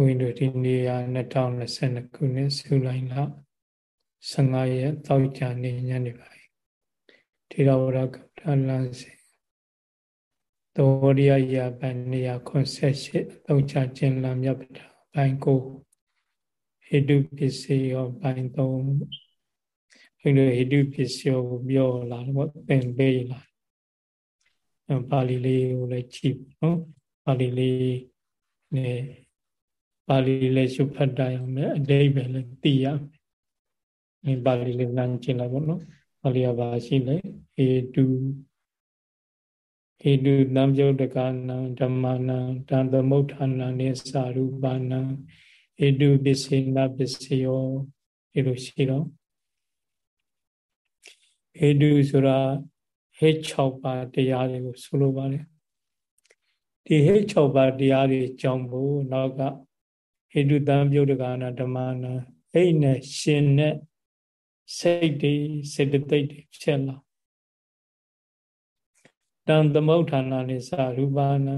ဝိန္ဒိုဒီနေ့က2022ခုနှစ်ဇူလိုင်လ15ရက်တောက်ကြနေညနေပိုင်းထေရဝါဒကပ္ပလန်စီသောရိယယပန်နေရ88တောက်ကြခြင်းလမ်းမြတ်ပဒပိုင်းကိုဟိတုပစ္စည်းရောပိုင်း3ဟိတုဟိတုပစ္စည်းကိုပြောလာတော့သင်ပေးလာပါဠိလေးကိုလည်းကြည့်နော်ပါဠိလေးနဲ့ ပါဠိလည်းရှုဖတ်တတ်အောင်လည်းအတိတ်ပဲလည်းသိရမယ်ပါဠိလေးလမ်းကျင်လိုက်ပေါ့နော်ပါဠိကဘာရှိလဲဟေတုဟေတုတံပြုတ်တကနံဓမ္မနံတံသမုဋ္ဌာနံနိသာရူပနံဟေတုပစ္စေနပစ္စယောဒီလိုရှိတော့ဟေတုဆိုတာဟေ6ပါးတရားတွေကိုဆိုလိုပါတယ်ဒီဟေ6ပါးတရားတွေကြောင့်မို့နောက်က ဟိတုတံပြုတ်တကာနာဓမ္မနာအဲ့နဲ့ရှင်နဲ့စိတ်တွေစေတသိက်တွေဖြစ်လာတံသမုဋ္ဌာနာနိသရူပနာ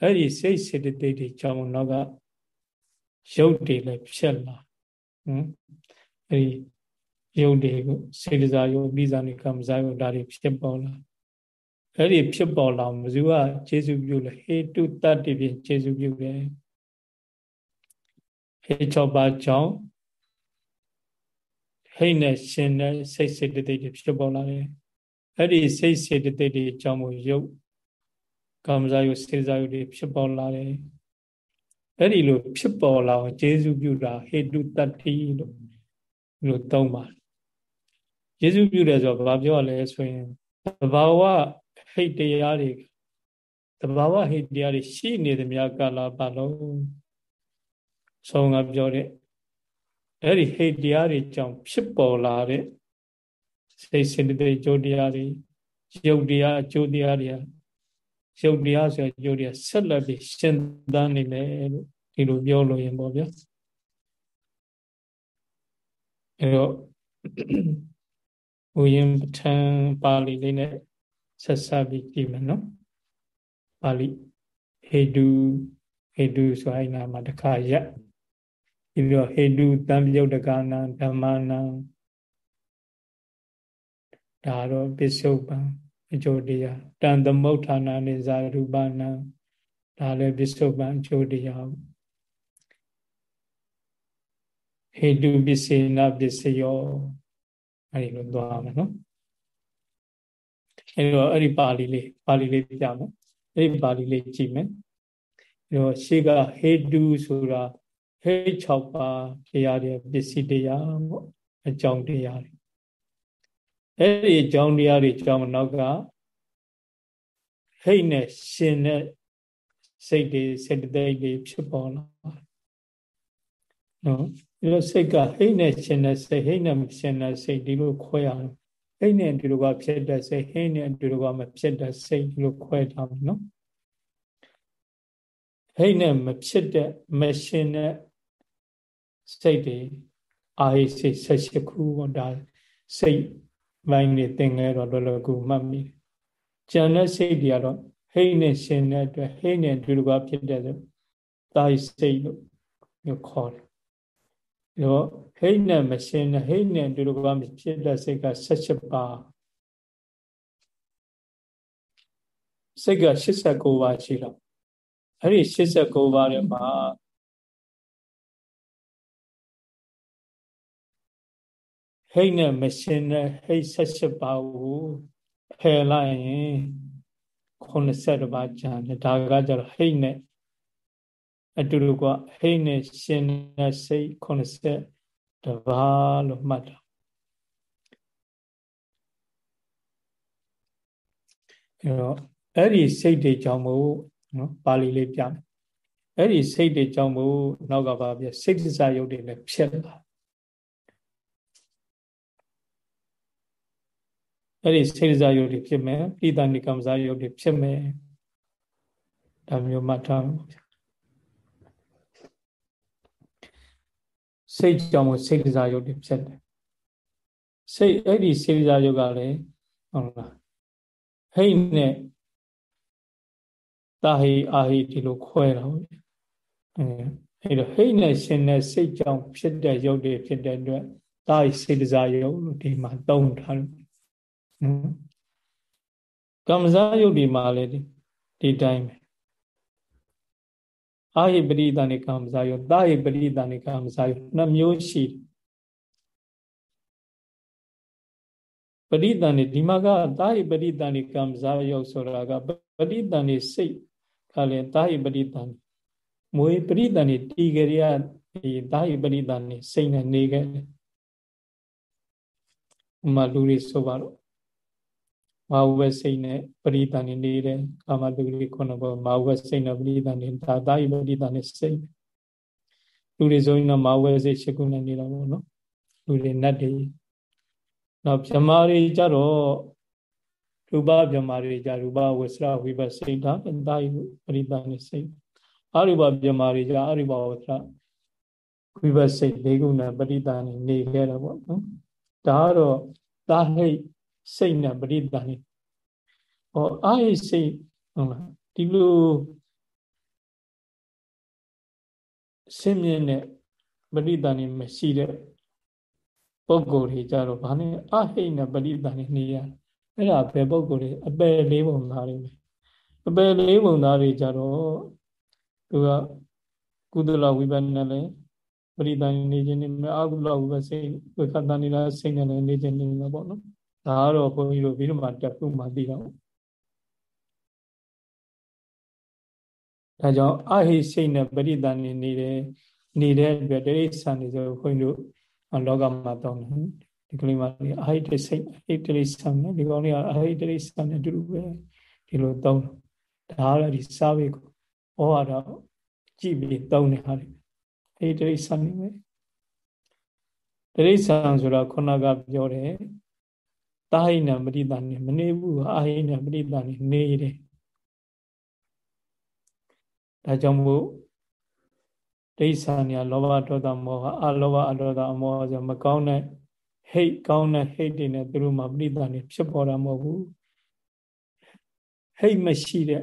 အဲ့ဒီစိတ်စေတသိက်တွေကြောင့်နောက်ကရုပ်တွေလည်းဖြစ်လာဟမ်အဲ့ဒီရုပ်တွေကိုစေတစာယုတ်ပြီးစားနေကမ္မဇာယုတ်ဒါတွေဖြစ်ပေါ်လာအဲ့ဒီဖြစ်ပေါ်လာမဇူကခြေစုပြုလဲဟေတုတတ္တိဖြင့်ခြေစုပြုတယ် ဟေ၆ပါးကြောင့်ဟိတ်နဲ့ရှင်နဲ့စိတ်စေတသိက်တွေဖြစ်ပေါ်လာတယ်အဲ့ဒီစိတ်စေတသိက်တွေကြောင့်မို့ယုတ်ကာမဇာယုစေဇာယုတွေဖြစ်ပေါ်လာတယ်အဲ့ဒီလိုဖြစ်ပေါ်လာအောင်ခြေစုပြုတာဟေတုတတ္တိလို့လို့သုံးပါတယ်ယေရှုပြုတယ်ဆိုတော့ဘာပြောရလဲဆိုရင်သဘာဝဟိတ်တရားတွေသဘာဝဟိတ်တရားတွေရှိနေသမျှကာလပတ်လုံး ဆုံးကပြောတဲ့အဲ့ဒီဟိတ်တရားတွေကြောင့်ဖြစ်ပေါ်လာတဲ့စိတ်စေတသိက်ကြိုးတရားတွေရုပ်တရားအကျိုးတရားတွေရုပ်တရားဆိုကြိုးတရားဆက်လက်ပြီးရှင်းသန်းနေမယ်လို့ဒီလိုပြောလို့ရင်ပေါ့ဗျာအဲ့တော့ဥယျာဉ်ပဋ္ဌာန်းပါဠိလေးနဲ့ဆက်ဆက်ပြီးကြည့်မယ်နော်ပါဠိဟေတုဟေတုဆိုအဲ့နာမှာတခါရက် ပြီးတော့ဟေတုတံပြုတ်တကနာဓမ္မနာဒါတော့ပစ္စုပန်အကျိုးတရားတန်သမုဋ္ဌာနာနိဇာရူပနာဒါလည်းပစ္စုပန်အကျိုးတရားဟေတုပစ္စေနပစ္စယောအဲ့ဒီလိုသွားမယ်နော်အဲ့တော့အဲ့ဒီပါဠိလေးပါဠိလေးပြမယ်အဲ့ဒီပါဠိလေးကြည့်မယ်အဲ့တော့ရှေ့ကဟေတုဆိုတာ ဟေ6ပါးတရားတွေပစ္စည်းတရားပေါ့အကြောင်းတရားတွေအဲ့ဒီအကြောင်းတရားတွေကြောင့်နောက်ကဟိတ်နဲ့ရှင်နဲ့စိတ်တွေစေတသိက်တွေဖြစ်ပေါ်လာနော်ဒီလိုစိတ်ကဟိတ်နဲ့ရှင်တဲ့စိတ်ဟိတ်နဲ့ရှင်တဲ့စိတ်ဒီလိုခွဲရအောင်ဟိတ်နဲ့ဒီလိုကဖြစ်တဲ့စိတ်ဟိတ်နဲ့ဒီလိုကမဖြစ်တဲ့စိတ်ဒီလိုခွဲထားမယ်နော်ဟိတ်နဲ့မဖြစ်တဲ့မရှင်တဲ့ စိတ်တွေအာဟိစိတ်၁၈ခုပေါ့ဒါစိတ်ပိုင်းနေသင်လဲတော့လောလောကူမှတ်မိကြံတဲ့စိတ်တွေကတော့ဟိတ်နဲ့ရှင်တဲ့အတွက်ဟိတ်နဲ့ဒီလိုကဖြစ်တဲ့ဆိုတာစိတ်လို့ခေါ်တယ်ရောဟိတ်နဲ့မရှင်းနဲ့ဟိတ်နဲ့ဒီလိုကမဖြစ်တဲ့စိတ်က16ပါးစိတ်က89ပါးရှိတော့အဲ့ဒီ89ပါးထဲမှာ ဟိတ်နဲ့မရှင်းတဲ့ဟိတ်16ပါးကိုဖယ်လိုက်ရင်90ပါးကျန်တယ်ဒါကကြတော့ဟိတ်နဲ့အတူတူကဟိတ်နဲ့ရှင်နဲ့စိတ်80တပါးလို့မှတ်တာအဲတော့အဲ့ဒီစိတ်တွေကြောင့်မို့နော်ပါဠိလေးပြမယ်အဲ့ဒီစိတ်တွေကြောင့်မို့နောက်ကပါပြစိတ်တစားယုတ်တွေလည်းဖြစ်လာ အဲ့ဒီစိတ်တစားယုတ်တွေဖြစ်မယ်ဣဒဏိကမ္မစားယုတ်တွေဖြစ်မယ်ဒါမျိုးမှတ်ထားပါစိတ်ကြောင့်စိတ်ကစားရုပ်တွေဖြစ်တယ်စိတ်အဲ့ဒီစိတ်ကစားရုပ်ကလည်းဟုတ်လားဟိတ်နဲ့တာဟိအာဟိဒီလိုခွဲတာဟုတ်အဲအဲ့တော့ဟိတ်နဲ့ရှင်တဲ့စိတ်ကြောင့်ဖြစ်တဲ့ရုပ်တွေဖြစ်တဲ့အတွက်ဒါစိတ်စားရုပ်လို့ဒီမှာသုံးထားတယ်နော် ကမ္မဇာယုတ်ဒီမှာလည်းဒီတိုင်းပဲအာဟိပရိသနိကမ္မဇာယုတ်တာဟိပရိသနိကမ္မဇာယုတ်နှစ်မျိုးရှိပရိသန်နေဒီမှာကတာဟိပရိသနိကမ္မဇာယုတ်ဆိုတာကပရိသန်နေစိတ်ကလည်းတာဟိပရိသန်မွေပရိသန်နေတီကြရဒီတာဟိပရိသန်နေစိတ်နဲ့နေခဲ့တယ်ဥမာလူတွေဆိုပါတော့ မာဝဲစိတ်နဲ့ပရိသန်နေနေတယ်ကာမလူတွေခုနကမာဝဲစိတ်နဲ့ပရိသန်နေတာတာဟိပရိသန်နေစိတ်လူတွေဆိုရင်တော့မာဝဲစိတ်ရှိခုနဲ့နေတာပေါ့နော်လူတွေနတ်တွေနောက်ဗြဟ္မာတွေကြတော့ရူပဗြဟ္မာတွေကြရူပဝဆရဝိပစိတ်ဓာတာဟိပရိသန်နေစိတ်အရူပဗြဟ္မာတွေကြအရူပဝဆရဝိပစိတ်၄ခုနဲ့ပရိသန်နေခဲ့တာပေါ့နော်ဒါကတော့သာဟိတ် စိတ်နဲ့ပရိသန်နေဟောအာဟိစိတ်ဟုတ်လားဒီလိုဆင်းမြင့်တဲ့ပရိသန်နေမရှိတဲ့ပုဂ္ဂိုလ်တွေကြတော့ဘာနဲ့အဟိနဲ့ပရိသန်နေနေရအဲ့ဒါဘယ်ပုဂ္ဂိုလ်တွေအပယ်လေးပုံသားတွေပဲအပယ်လေးပုံသားတွေကြတော့သူကကုသလဝိပဿနာလည်းပရိသန်နေခြင်းနဲ့အကုသလဝိပဿစိတ်ဝိခတန်နေလားစိတ်နဲ့နေခြင်းနေမှာပေါ့နော် ဒါကတော့ဘုန်းကြီးတို့ပြီးတော့မှတက်ခုမှသိတော့ဒါကြောင့်အဟိစိတ်နဲ့ပရိသန်နေနေတယ်နေတဲ့အတွက်တိရိစ္ဆာန်တွေဆိုခွင့်တို့လောကမှာတောင်းတယ်ဒီကလေးမလေးအဟိတစိတ်အဟိတရိစ္ဆာန်နဲ့ဒီကောင်လေးကအဟိတရိစ္ဆာန်နဲ့အတူတူပဲဒီလိုတောင်းဒါကတော့ဒီစာဝေကိုဩဝါဒကြည့်ပြီးတောင်းနေဟာလေအဟိတရိစ္ဆာန်နေပဲတရိစ္ဆာန်ဆိုတော့ခုနကပြောတယ် တာဟိနမတိတာနေမနေဘူးအာဟိနမတိတာနေနေတယ်ဒါကြောင့်မို့ဒိဋ္ဌာညာလောဘဒေါသမောဟအလောဘအဒေါသအမောဟဆိုမကောင်းတဲ့ဟိတ်ကောင်းတဲ့ဟိတ်တွေနဲ့သူတို့မှာပရိသတ်နေဖြစ်ပေါ်တာမဟုတ်ဘူးဟိတ်မရှိတဲ့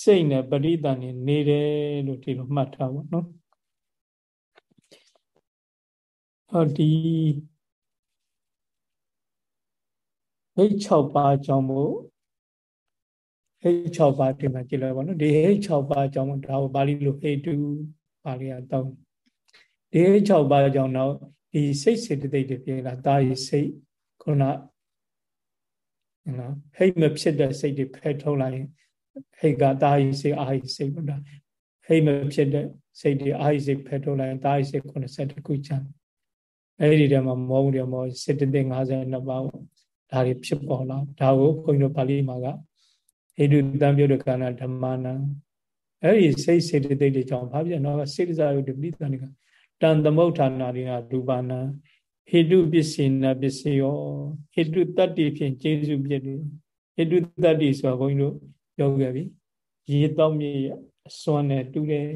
စိတ်နဲ့ပရိသတ်နေနေတယ်လို့ဒီလိုမှတ်ထားပါနော်ဟောဒီ ဟိတ်6ပါးကြောင့်မို့ဟိတ်6ပါးဒီမှာကြည့်လိုက်ပါနော်ဒီဟိတ်6ပါးကြောင့်ဒါကိုပါဠိလိုဟိတ်တူပါဠိအတောင်းဒီ6ပါးကြောင့်တော့ဒီစိတ်စေတသိက်တွေပြေလာတာရီစိတ်ခုနနော်ဟိတ်မဖြစ်တဲ့စိတ်တွေဖယ်ထုတ်လိုက်ရင်ဟိတ်ကတာရီစိတ်အာဟိစိတ်ပေါ့ဒါဟိတ်မဖြစ်တဲ့စိတ်တွေအာဟိစိတ်ဖယ်ထုတ်လိုက်ရင်တာရီစိတ်90ခုချမ်းအဲ့ဒီတည်းမှာမောမှုတွေမောစေတသိက်52ပါးပေါ့ ဒါတွေဖြစ်ပေါ်လာဒါကိုခွန်ကြီးတို့ပါဠိမှာကဟိတုတံပြုတ်ကနာဓမ္မနာအဲ့ဒီစိတ်စေတသိက်တွေကြောင့်ဘာဖြစ်တော့စေတစာယုတ်ပိဋကဏိကတန်သမုဋ္ဌာနာရိနာရူပနာဟိတုပစ္စေနပစ္စယောဟိတုတတ္တိဖြင့်ကျေစုပြည့်တယ်ဟိတုတတ္တိဆိုတော့ဘုန်းကြီးတို့ပြောခဲ့ပြီရေတောက်မြေအစွမ်းနဲ့တူတယ်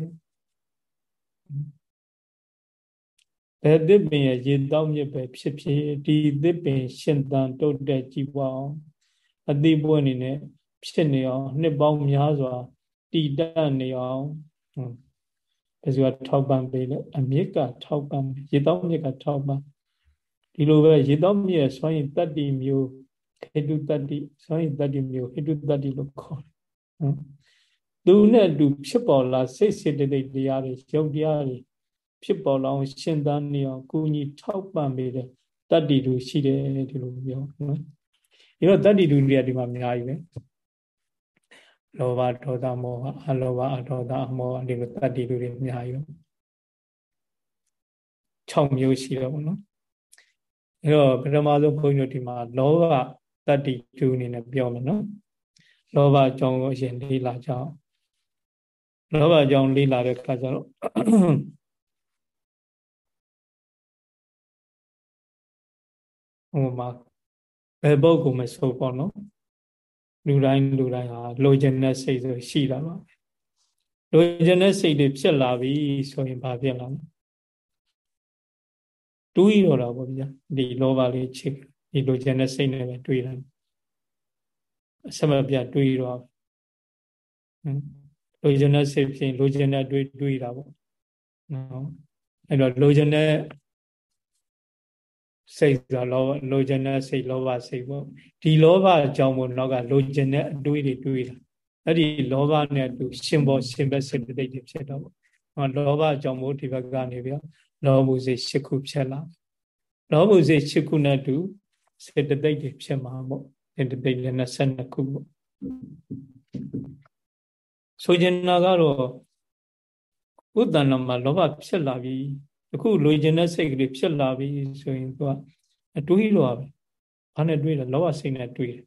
ဘယ်သစ်ပင်ရဲ့ရေတောက်မြစ်ပဲဖြစ်ဖြစ်ဒီသစ်ပင် ရှင်သန်တုတ်တဲ့ကြည်ပွားအောင်အတိပွင့်နေနဲ့ဖြစ်နေအောင်နှစ်ပေါင်းများစွာတည်တတ်နေအောင်ဘယ်သူကထောက်ပံ့ပေးလဲအမြစ်ကထောက်ပံ့ရေတောက်မြစ်ကထောက်ပံ့ဒီလိုပဲရေတောက်မြစ်ရဲ့စွမ်းရည်တတ္တိမျိုးခေတုတတ္တိစွမ်းရည်တတ္တိမျိုးခေတုတတ္တိလို့ခေါ်တယ်နော်သူနဲ့အတူဖြစ်ပေါ်လာစိတ်စေတသိက်တရားတွေရုပ်တရားတွေ ဖြစ်ပေါ်လာအောင်ရှင်းသန်းနေအောင်ကိုကြီးထောက်ပံ့ပေးတဲ့တတ္တိတူရှိတယ်ဒီလိုပြောနော်ဒီတော့တတ္တိတူတွေကဒီမှာအများကြီးပဲလောဘဒေါသမောဟအလောဘအဒေါသအမောဟဒီလိုတတ္တိလူတွေအများကြီး6မျိုးရှိတော့ဘောနော်အဲတော့ပထမဆုံးဘုန်းကြီးတို့ဒီမှာလောဘတတ္တိတူအနေနဲ့ပြောမယ်နော်လောဘအကြောင်းကိုအရင်လေးလာကြအောင်လောဘအကြောင်းလေးလာတဲ့အခါကျတော့ ဟိုမှာဘယ်ပုဂ္ဂိုလ်မဆိုပေါ့နော်လူတိုင်းလူတိုင်းဟာလိုချင်တဲ့စိတ်ဆိုရှိတာပါလိုချင်တဲ့စိတ်တွေဖြစ်လာပြီဆိုရင်ဘာဖြစ်လာလဲတွေးတော့တာပေါ့ဗျာဒီလောဘလေးချစ်ဒီလိုချင်တဲ့စိတ်နဲ့ပဲတွေးတယ်အစမပြတွေးတော့လိုချင်တဲ့စိတ်ဖြင့်လိုချင်တဲ့တွေးတွေးတာပေါ့နော်အဲ့တော့လိုချင်တဲ့ စိတ်ဆိုလောလိုချင်တဲ့စိတ်လောဘစိတ်ပေါ့ဒီလောဘအကြောင်းမို့နောက်ကလိုချင်တဲ့အတွေးတွေတွေးတာအဲ့ဒီလောဘနဲ့အတူရှင်ဘောရှင်ဘက်စေတသိက်တွေဖြစ်တော့ပေါ့ဟောလောဘအကြောင်းမို့ဒီဘက်ကနေပြီးလောဘစိတ်၈ခုဖြစ်လာလောဘစိတ်၈ခုနဲ့အတူစေတသိက်တွေဖြစ်မှာပေါ့စေတသိက်လည်း22ခုပေါ့ဆိုချင်တာကတော့ဥဒ္ဒနာမှာလောဘဖြစ်လာပြီ အခုလိုချင်တဲ့စိတ်ကလေးဖြစ်လာပြီဆိုရင်သူကအတွေးလို့ပဲဘာနဲ့တွေးလဲလောဘစိတ်နဲ့တွေးတယ်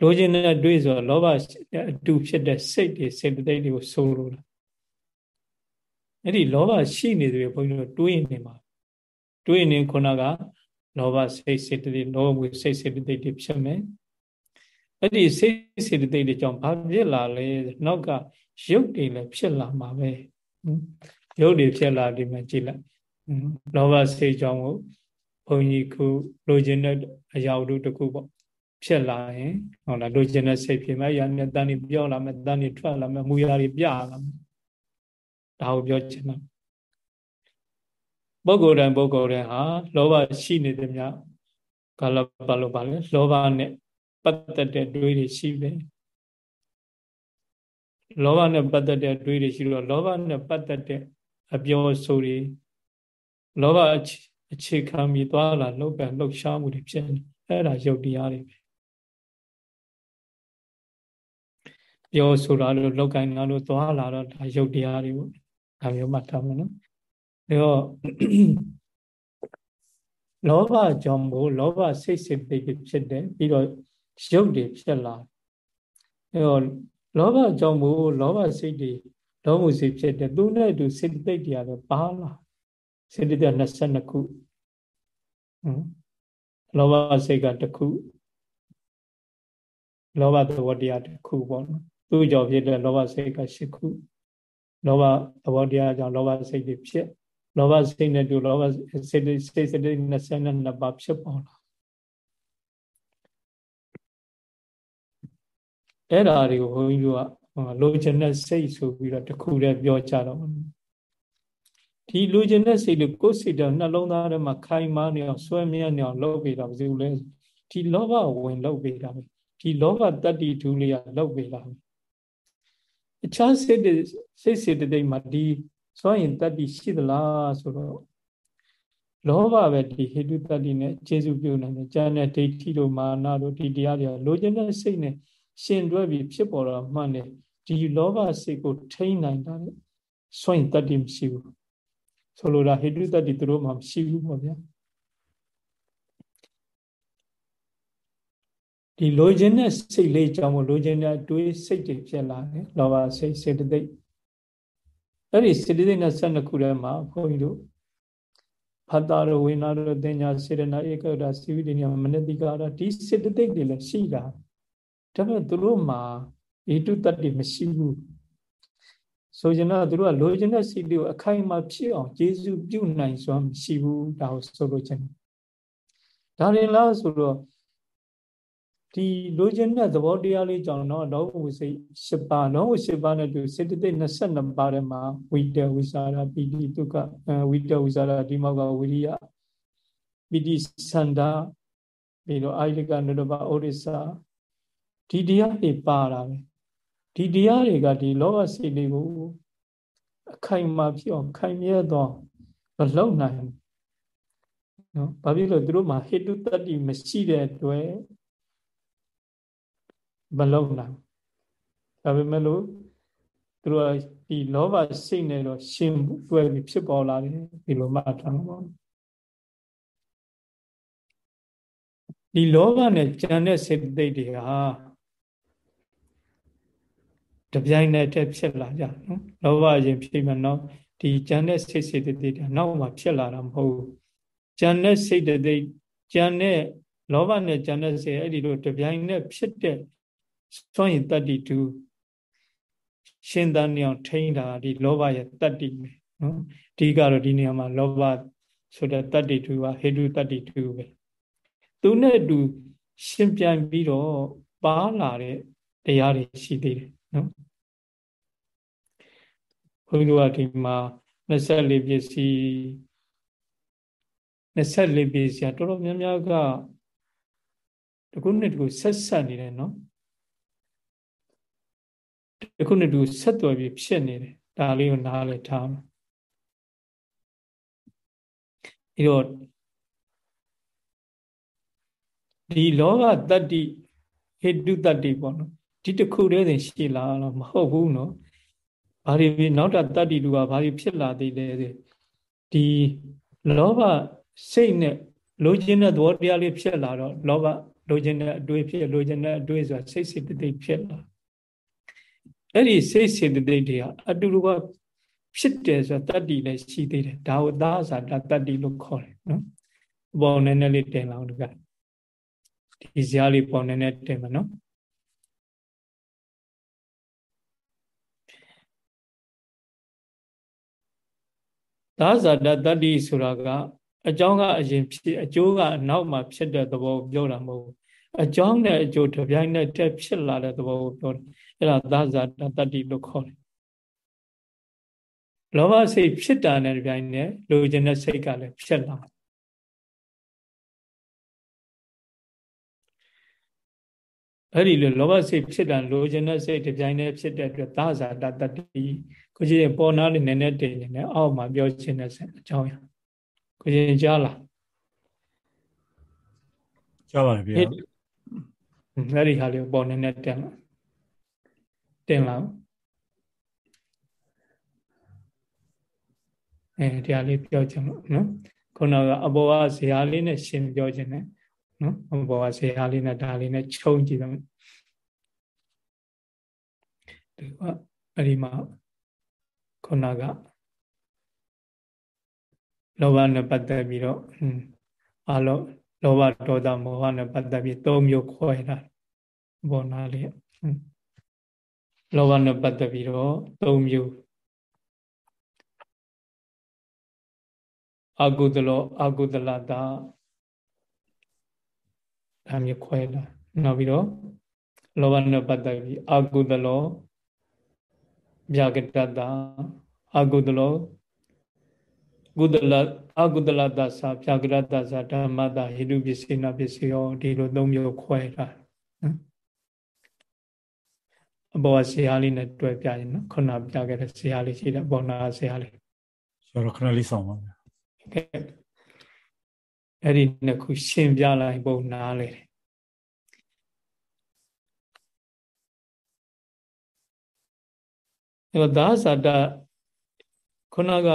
လိုချင်တဲ့တွေးဆိုတော့လောဘအတူဖြစ်တဲ့စိတ်တွေစေတသိက်တွေကိုဆိုလိုတာအဲ့ဒီလောဘရှိနေတယ်ဘုန်းကြီးတို့တွေးနေမှာတွေးနေခုနကလောဘစိတ်စေတသိက်လောဘစိတ်စေတသိက်တွေဖြစ်မယ်အဲ့ဒီစိတ်စေတသိက်တွေကြောင့်ဘာဖြစ်လာလဲနောက်ကရုပ်တွေလည်းဖြစ်လာမှာပဲ ရုပ်တွေဖြစ်လာဒီမှာကြည့်လိုက်လောဘစိတ်ကြောင့်ကိုဘုန်းကြီးခုလိုချင်တဲ့အရာတို့တခုပေါ့ဖြစ်လာရင်ဟုတ်လားလိုချင်တဲ့စိတ်ဖြစ်မယ်ရနဲ့တန်းနေပြောလာမယ်တန်းနေထွက်လာမယ်မူရာတွေပြလာမယ်ဒါကိုပြောချင်တာပုဂ္ဂိုလ်တိုင်းပုဂ္ဂိုလ်တိုင်းဟာလောဘရှိနေတယ်များကာလပါလို့ပါလဲလောဘနဲ့ပတ်သက်တဲ့တွေးတွေရှိတယ်လောဘနဲ့ပတ်သက်တဲ့တွေးတွေရှိလို့လောဘနဲ့ပတ်သက်တဲ့ အပြောဆိုတွေလောဘအခြေခံပြီးသွားလာလှုပ်ပြန်လှုပ်ရှားမှုတွေဖြစ်နေအဲ့ဒါယုတ်တရားတွေပဲပြောဆိုတာလို့လောက်ကင်တာလို့သွားလာတော့ဒါယုတ်တရားတွေပေါ့ဒါမျိုးမှတ်ထားမယ်နော်ဒါတော့လောဘကြောင့်မို့လောဘစိတ်စိတ်တွေဖြစ်တယ်ပြီးတော့ယုတ်တွေဖြစ်လာအဲတော့လောဘကြောင့်မို့လောဘစိတ်တွေ လောဘစိတ်ဖြစ်တယ်သူနဲ့အတူစေတသိက်တွေကတော့ပါလာစေတသိက်22ခုဟမ်လောဘစိတ်ကတစ်ခုလောဘသဘောတရားတစ်ခုပေါ့နော်သူ့ကြောင့်ဖြစ်တဲ့လောဘစိတ်က10ခုလောဘသဘောတရားကြောင့်လောဘစိတ်တွေဖြစ်လောဘစိတ်နဲ့တူလောဘစိတ်စိတ်စိတ်22ပါးဖြစ်ပေါ်လာအဲ့ဓာတွေကိုဘုန်းကြီးတို့က လိုချင်တဲ့စိတ်ဆိုပြီးတော့တခုတည်းပြောကြတော့ဒီလိုချင်တဲ့စိတ်ကိုကိုယ်စိတ်တော့နှလုံးသားထဲမှာခိုင်မာနေအောင်ဆွဲမြဲနေအောင်လုပ်ပေးတာဘာလို့လဲဒီလောဘဝင်လုပ်ပေးတာပဲဒီလောဘတတ္တိဒုလေးကလုပ်ပေးတာပဲအခြားစိတ်စိတ်စေတသိက်မှာဒီစွန့်ရင်တတ္တိရှိသလားဆိုတော့လောဘပဲဒီဟိတုတတ္တိနဲ့ခြေစုပြုနိုင်တယ်။ဉာဏ်နဲ့ဒိဋ္ဌိတို့မာနတို့ဒီတရားတွေလိုချင်တဲ့စိတ်နဲ့ ရှင်တွဲပြီးဖြစ်ပေါ်တော့မှန်တယ်ဒီလောဘစိတ်ကိုထိန်းနိုင်တာစွန့်တတ္တိမရှိဘူးဆိုလိုတာဟိတုတတ္တိသူတို့မှမရှိဘူးပေါ့ဗျာဒီလိုချင်တဲ့စိတ်လေးကြောင့်မလိုချင်တဲ့တွေးစိတ်တွေဖြစ်လာတယ်လောဘစိတ်စေတသိက်အဲ့ဒီစေတသိက်နဲ့12ခုထဲမှာဘုန်းကြီးတို့ဖတ်တာရဝိနာရတင်ညာစေရနာဧကရစီဝိတ္တညာမနတိကာရဒီစေတသိက်တွေလည်းရှိတာ ဒါပေမဲ့သူတို့မှာဧတုတ္တိမရှိဘူးဆိုကြတော့သူတို့ကလိုချင်တဲ့စိတ်တွေကိုအခိုင်အမာဖြစ်အောင်ကျေစုပြုနိုင်စွမ်းမရှိဘူးဒါကိုဆိုလိုချင်တယ်ဒါရင်လားဆိုတော့ဒီလိုချင်တဲ့သဘောတရားလေးကြောင့်တော့လောဘဝစိတ်၈ပါးလောဘ၈ပါးနဲ့တူစေတသိက်22ပါးထဲမှာဝိတဝိစာရပိတိဒုက္ခဝိတဝိစာရဒီမောကဝိရိယပိတိစန္ဒပြီးတော့အာယိကနုတ္တပဩရိစာ ဒီတရားတွေပါတာပဲဒီတရားတွေကဒီလောဘစိတ်လေးကိုအခိုင်မာဖြစ်အောင်ခိုင်မြဲသောမလုံနိုင်နော်ဘာဖြစ်လို့သူတို့မှာဟိတုတတ္တိမရှိတဲ့အတွက်မလုံနိုင်ဒါပေမဲ့လို့သူတို့ကဒီလောဘစိတ်နဲ့တော့ရှင်တွဲပြီးဖြစ်ပေါ်လာတယ်ဒီလိုမှတ်ထားပါဒီလောဘနဲ့ကြံတဲ့စေတသိက်တွေဟာ တပြိုင်နက်တည်းဖြစ်လာကြနော်လောဘရင်ဖြစ်မှနော်ဒီကြံတဲ့စိတ်စိတ်တိတ်နောက်မှဖြစ်လာတာမဟုတ်ဘူးကြံတဲ့စိတ်တိတ်ကြံတဲ့လောဘနဲ့ကြံတဲ့စိတ်အဲ့ဒီလိုတပြိုင်နက်ဖြစ်တဲ့စွန့်ရင်တတ္တိတူရှင်သန်နေအောင်ထိန်းတာဒီလောဘရဲ့တတ္တိပဲနော်ဒီကတော့ဒီနေရာမှာလောဘဆိုတဲ့တတ္တိတူကဟေတုတတ္တိတူပဲသူနဲ့အတူရှင်ပြန်ပြီးတော့ပါလာတဲ့တရားတွေရှိသေးတယ် နော်ဘုန်းကြီးတို့ကဒီမှာ24ပစ္စည်း24ပစ္စည်းတော်တော်များများကတခုနဲ့တခုဆက်ဆက်နေတယ်နော်တခုနဲ့တခုဆက်သွယ်ပြီးဖြစ်နေတယ်ဒါလေးကိုနားလည်ထားမှာအဲတော့ဒီလောဘတတ္တိဟေတုတတ္တိပေါ့နော် ဒီတစ်ခုတည်းတင်ရှိလာတော့မဟုတ်ဘူးနော်ဘာတွေနောက်တာတတ္တိတူကဘာတွေဖြစ်လာသေးလဲဒီလောဘစိတ်နဲ့လိုချင်တဲ့သဘောတရားလေးဖြစ်လာတော့လောဘလိုချင်တဲ့အတွေ့ဖြစ်လိုချင်တဲ့အတွေ့ဆိုတာစိတ်စိတ်တိတ်ဖြစ်လာအဲ့ဒီစိတ်စိတ်တိတ်တွေကအတူတူကဖြစ်တယ်ဆိုတာတတ္တိလည်းရှိသေးတယ်ဒါကိုသာသာတတ္တိလို့ခေါ်တယ်နော်အပေါ်နည်းနည်းလေးတင်လာအောင်ဒီကဒီဇာလေးပေါ်နည်းနည်းတင်မယ်နော် သာဇာတတတ္တိဆိုတာကအကြောင်းကအရင်ဖြစ်အကျိုးကအနောက်မှာဖြစ်တဲ့သဘောကိုပြောတာမဟုတ်ဘူးအကြောင်းနဲ့အကျိုးတစ်ပြိုင်နက်တည်းဖြစ်လာတဲ့သဘောကိုပြောတယ်အဲ့ဒါသာဇာတတတ္တိလို့ခေါ်တယ်လောဘစိတ်ဖြစ်တာနဲ့တစ်ပြိုင်နက်လိုချင်တဲ့စိတ်ကလည်းဖြစ်လာအဲ့ဒီလိုလောဘစိတ်ဖြစ်တာလိုချင်တဲ့စိတ်တစ်ပြိုင်တည်းဖြစ်တဲ့အတွက်သာဇာတတတ္တိကိုကြီးပေါ်နာလေးနည်းနည်းတင်နေတယ်အောက်မှာပြောချင်တဲ့အကြောင်းရကိုကြီးကြားလားကြားပါဗျာအဲ့ဒီဟာလေးပေါ်နည်းနည်းတင်လာတင်လာအဲဒီဟာလေးပြောချင်လို့နော်ခုနကအဘောကဇေယျလေးနဲ့ရှင်းပြောချင်တယ်နော်အဘောကဇေယျလေးနဲ့ဒါလေးနဲ့ခြုံကြည့်တော့ဒီကအဲ့ဒီမှာ ခုနကလောဘနဲ့ပတ်သက်ပြီးတော့အလောလောဘဒေါသမောဟနဲ့ပတ်သက်ပြီး၃မျိုးခွဲတာဘောနာလေးလောဘနဲ့ပတ်သက်ပြီးတော့၃မျိုးအကုသလောအကုသလတာဒါမျိုးခွဲလာနောက်ပြီးတော့လောဘနဲ့ပတ်သက်ပြီးအကုသလော ဗျာကတတအကုသလောကုသလအကုသလတ္တသာဗျာကရတ္တသာဓမ္မတဟိတုပစ္စေနပစ္စယောဒီလိုသုံးမျိုးခွဲတာနော်အဘောဆရာလေးနဲ့တွေ့ပြရင်နော်ခုနပြခဲ့တဲ့ဆရာလေးရှိတယ်ဘောနာဆရာလေးဆရာခဏလေးဆောင်ပါဗျာကဲအဲ့ဒီနှစ်ခုရှင်းပြလိုက်ပုံနားလေတယ် အဲ့တော့သာဇာတခုနက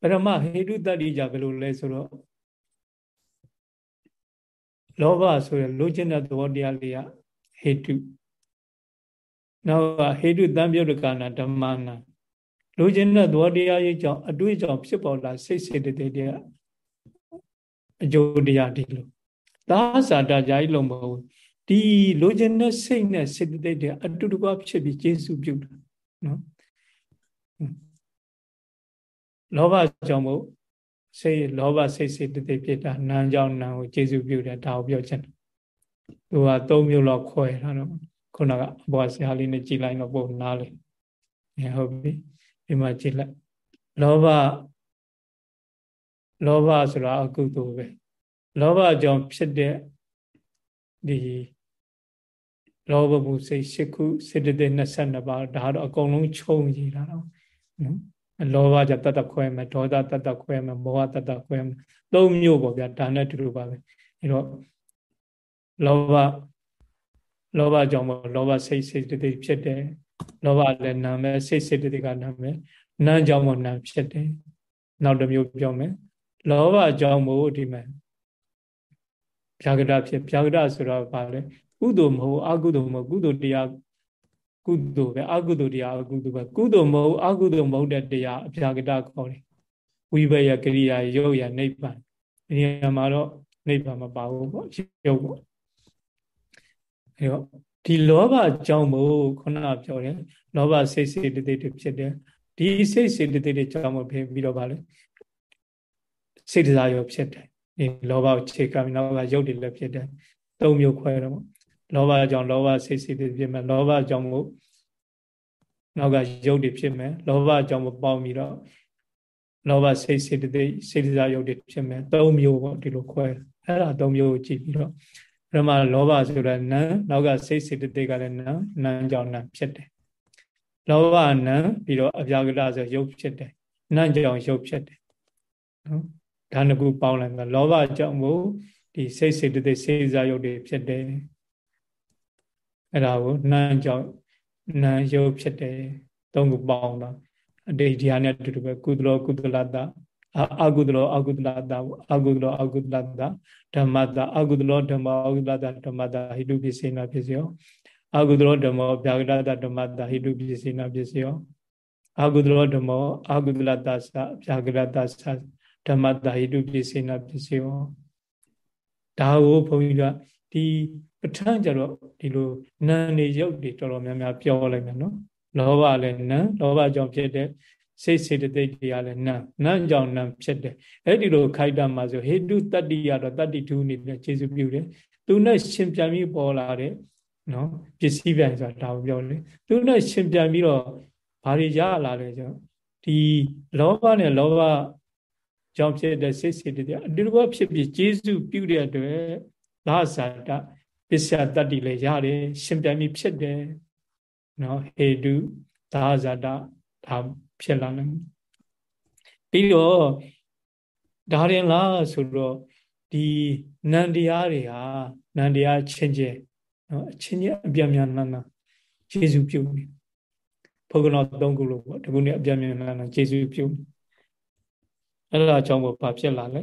ပရမဟေတုတ္တိကြဘယ်လိုလဲဆိုတော့လောဘဆိုရလိုချင်တဲ့သဘောတရားလေးကဟေတုနောက်ကဟေတုတံပြုတ်ကနာဓမ္မနာလိုချင်တဲ့သဘောတရားရေးကြောင့်အတွေ့အကြုံဖြစ်ပေါ်လာစိတ်စေတသိက်တွေကအကျိုးတရားဒီလိုသာဇာတကြာကြီးလုံးမဟုတ် ဒီလိုချင်တဲ့စိတ်နဲ့စေတသိက်တွေအတူတကွဖြစ်ပြီးကျေစုပြုတာနော်လောဘကြောင့်မို့စိတ်လောဘစိတ်စေတသိက်ဖြစ်တာနာမ်ကြောင့်နာမ်ကိုကျေစုပြုတယ်ဒါကိုပြောချင်တယ်သူက၃မျိုးလောက်ခွဲထားတော့ခုနကအဘောဆရာလေးနဲ့ကြည်လိုက်တော့ပုံနားလေဟုတ်ပြီဒီမှာကြည့်လိုက်လောဘလောဘဆိုတာအကုသိုလ်ပဲလောဘကြောင့်ဖြစ်တဲ့ဒီ လောဘမှုစိတ်၈ခုစေတသိက်22ပါးဒါတော့အကုန်လုံးခြုံကြည့်တာတော့နော်လောဘကြတတ်တခွဲမယ်ဒေါသတတ်တခွဲမယ်မောဟတတ်တခွဲမယ်သုံးမျိုးပေါ့ဗျာဒါနဲ့တူတူပါပဲအဲတော့လောဘလောဘကြောင့်လောဘစိတ်စိတ်တိတ်ဖြစ်တယ်လောဘလည်းနာမယ်စိတ်စိတ်တိတ်ကနာမယ်နာကြောင့်မနာဖြစ်တယ်နောက်တစ်မျိုးပြောမယ်လောဘကြောင့်မို့ဒီမှာဗျာဂရဖြစ်ဗျာဂရဆိုတော့ဘာလဲ ကုသိုလ်မဟုတ်အကုသိုလ်မဟုတ်ကုသိုလ်တရားကုသိုလ်ပဲအကုသိုလ်တရားအကုသိုလ်ပဲကုသိုလ်မဟုတ်အကုသိုလ်မဟုတ်တဲ့တရားအဗျာဂတခေါ်တယ်ဝိဘယကရိယာရုပ်ရနိဗ္ဗာန်ဒီနေရာမှာတော့နိဗ္ဗာန်မပါဘူးပေါ့ရုပ်ပေါ့အဲတော့ဒီလောဘအကြောင်းမို့ခုနကပြောတယ်လောဘစိတ်စိတ်တိတ်တိတ်ဖြစ်တယ်ဒီစိတ်စိတ်တိတ်တိတ်ကြောင့်မို့ဖြစ်ပြီးတော့ဗာလဲစိတ်တရားရောဖြစ်တယ်ဒီလောဘကိုခြေကပြီးနောက်ကရုပ်တွေလည်းဖြစ်တယ်သုံးမျိုးခွဲတော့ လောဘကြောင့်လောဘစိတ်စိတ်ဖြစ်မယ်လောဘကြောင့်မို့နောက်ကရုပ်တွေဖြစ်မယ်လောဘကြောင့်ပေါင်းပြီးတော့လောဘစိတ်စေတသိက်စေတစာရုပ်တွေဖြစ်မယ်၃မျိုးပေါ့ဒီလိုခွဲအဲ့ဒါ၃မျိုးကိုကြည့်ပြီးတော့ပထမလောဘဆိုတာနံနောက်ကစိတ်စေတသိက်ကလည်းနံနံကြောင့်နံဖြစ်တယ်လောဘနံပြီးတော့အပြာကတဆိုရုပ်ဖြစ်တယ်နံကြောင့်ရုပ်ဖြစ်တယ်နော်ဒါနှစ်ခုပေါင်းလိုက်မှာလောဘကြောင့်မို့ဒီစိတ်စေတသိက်စေစားရုပ်တွေဖြစ်တယ် အဲ့ဒါကိုနံကြောင့်နံရုပ်ဖြစ်တယ်သုံးခုပေါင်းတော့အတိတ်ဒီဟာနဲ့အတူတူပဲကုသလောကုသလတ္တအကုသလောအကုသလတ္တအကုသလောအကုသလတ္တဓမ္မတ္တအကုသလောဓမ္မအကုသလတ္တဓမ္မတ္တဟိတုပစ္စေနာပစ္စယောအကုသလောဓမ္မောဗျာဂတတ္တဓမ္မတ္တဟိတုပစ္စေနာပစ္စယောအကုသလောဓမ္မောအကုသလတ္တသဗျာဂတတ္တဓမ္မတ္တဟိတုပစ္စေနာပစ္စယောဒါကိုဘုန်းကြီးကဒီ ပဋ္ဌာန်းကြတော့ဒီလိုနာနေရုပ်တွေတော်တော်များများပြောလိုက်မယ်နော်လောဘလည်းနံလောဘကြောင့်ဖြစ်တဲ့စိတ်စေတသိက်တွေကလည်းနံနံကြောင့်နံဖြစ်တယ်အဲ့ဒီလိုခိုက်တာမှာဆိုဟေတုတတ္တိရတော့တတ္တိထုနေတဲ့ခြေစုပြုတယ်သူနဲ့ရှင်ပြန်ပြီးပေါ်လာတဲ့နော်ပစ္စည်းပြန်ဆိုတာဒါကိုပြောလေသူနဲ့ရှင်ပြန်ပြီးတော့ဘာတွေရလာလဲဆိုဒီလောဘနဲ့လောဘကြောင့်ဖြစ်တဲ့စိတ်စေတသိက်အတူတူဖြစ်ပြီးခြေစုပြုတဲ့အတွက်လာဇာတ ပစ္စယတတ္တိလည်းရတယ်ရှင်ပြန်ပြီးဖြစ်တယ်နော်ဟေတုသာဇာတဒါဖြစ်လာတယ်ပြီးတော့ဒါရင်လားဆိုတော့ဒီနန္တရားတွေဟာနန္တရားချင်းချင်းနော်အချင်းချင်းအပြတ်များနန္နာယေရှုပြုနေဘုဂနောသုံးခုလို့ပေါ့ဒီခုနေ့အပြတ်များနန္နာယေရှုပြုအဲ့ဒါကြောင့်ဘာဖြစ်လာလဲ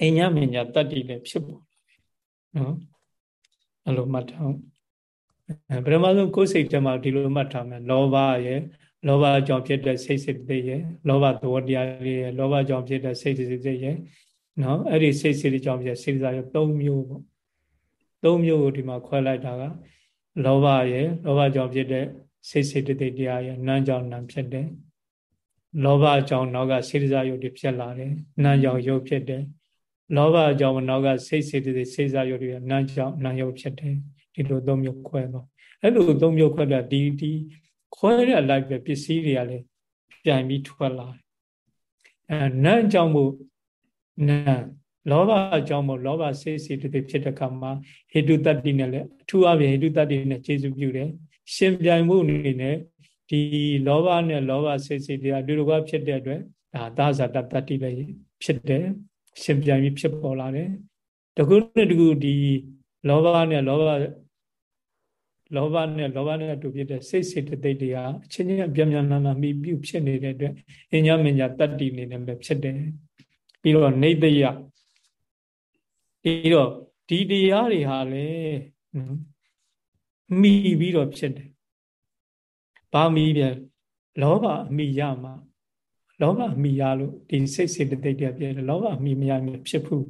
အညမညာတတ္တိလည်းဖြစ်ပေါ်လာတယ် နော်အဲ့လိုမှတ်ထားပထမဆုံးကိုယ်စိတ်ထဲမှာဒီလိုမှတ်ထားမယ်လောဘရဲ့လောဘကြောင့်ဖြစ်တဲ့စိတ်စိတ်တွေရဲ့လောဘသဘောတရားတွေရဲ့လောဘကြောင့်ဖြစ်တဲ့စိတ်စိတ်တွေရဲ့နော်အဲ့ဒီစိတ်စိတ်တွေကြောင့်ဖြစ်စိတ်စားရဲ့၃မျိုးပေါ့၃မျိုးကိုဒီမှာခွဲလိုက်တာကလောဘရဲ့လောဘကြောင့်ဖြစ်တဲ့စိတ်စိတ်တွေတရားရဲ့နမ်းကြောင့်နမ်းဖြစ်တယ်လောဘကြောင့်နောက်ကစိတ်စားရုပ်တွေဖြစ်လာတယ်နမ်းကြောင့်ရုပ်ဖြစ်တယ် လောဘကြောင့်နောက်ကစိတ်စိတ်တွေစိတ်စားရုပ်တွေနမ်းကြောင့်နမ်းရုပ်ဖြစ်တယ်ဒီလိုသုံးမျိုးခွဲတော့အဲ့လိုသုံးမျိုးခွဲတာဒီဒီခွဲတဲ့အလိုက်ပဲပစ္စည်းတွေကလည်းပြိုင်ပြီးထွက်လာတယ်အဲနတ်အကြောင်းမို့နတ်လောဘအကြောင်းမို့လောဘစိတ်စိတ်တွေဖြစ်တဲ့အခါမှာဟေတုတတ္တိနဲ့လည်းအထူးအပြင်ဟေတုတတ္တိနဲ့ခြေစုပြုတယ်ရှင်ပြိုင်မှုအနေနဲ့ဒီလောဘနဲ့လောဘစိတ်စိတ်တွေအတူတူကဖြစ်တဲ့အတွက်ဒါသာဇာတတတ္တိလည်းဖြစ်တယ် ရှင်ပြိုင်ပြီးဖြစ်ပေါ်လာတယ်တခုနဲ့တခုဒီလောဘနဲ့လောဘလောဘနဲ့လောဘနဲ့အတူဖြစ်တဲ့စိတ်စေတသိက်တွေဟာအချင်းချင်းအပြင်းပြင်းနာနာမိပြုဖြစ်နေတဲ့အတွက်အညမညာတတ္တိနေနဲ့ပဲဖြစ်တယ်ပြီးတော့နေတယပြီးတော့ဒီတရားတွေဟာလေမိပြီးတော့ဖြစ်တယ်ဘာမိပြန်လောဘအမိရမှာ လောဘအမိရလို့ဒီစိတ်စေတသိက်တွေပြည့်တယ်လောဘအမိမရမြဖြစ်ဘူး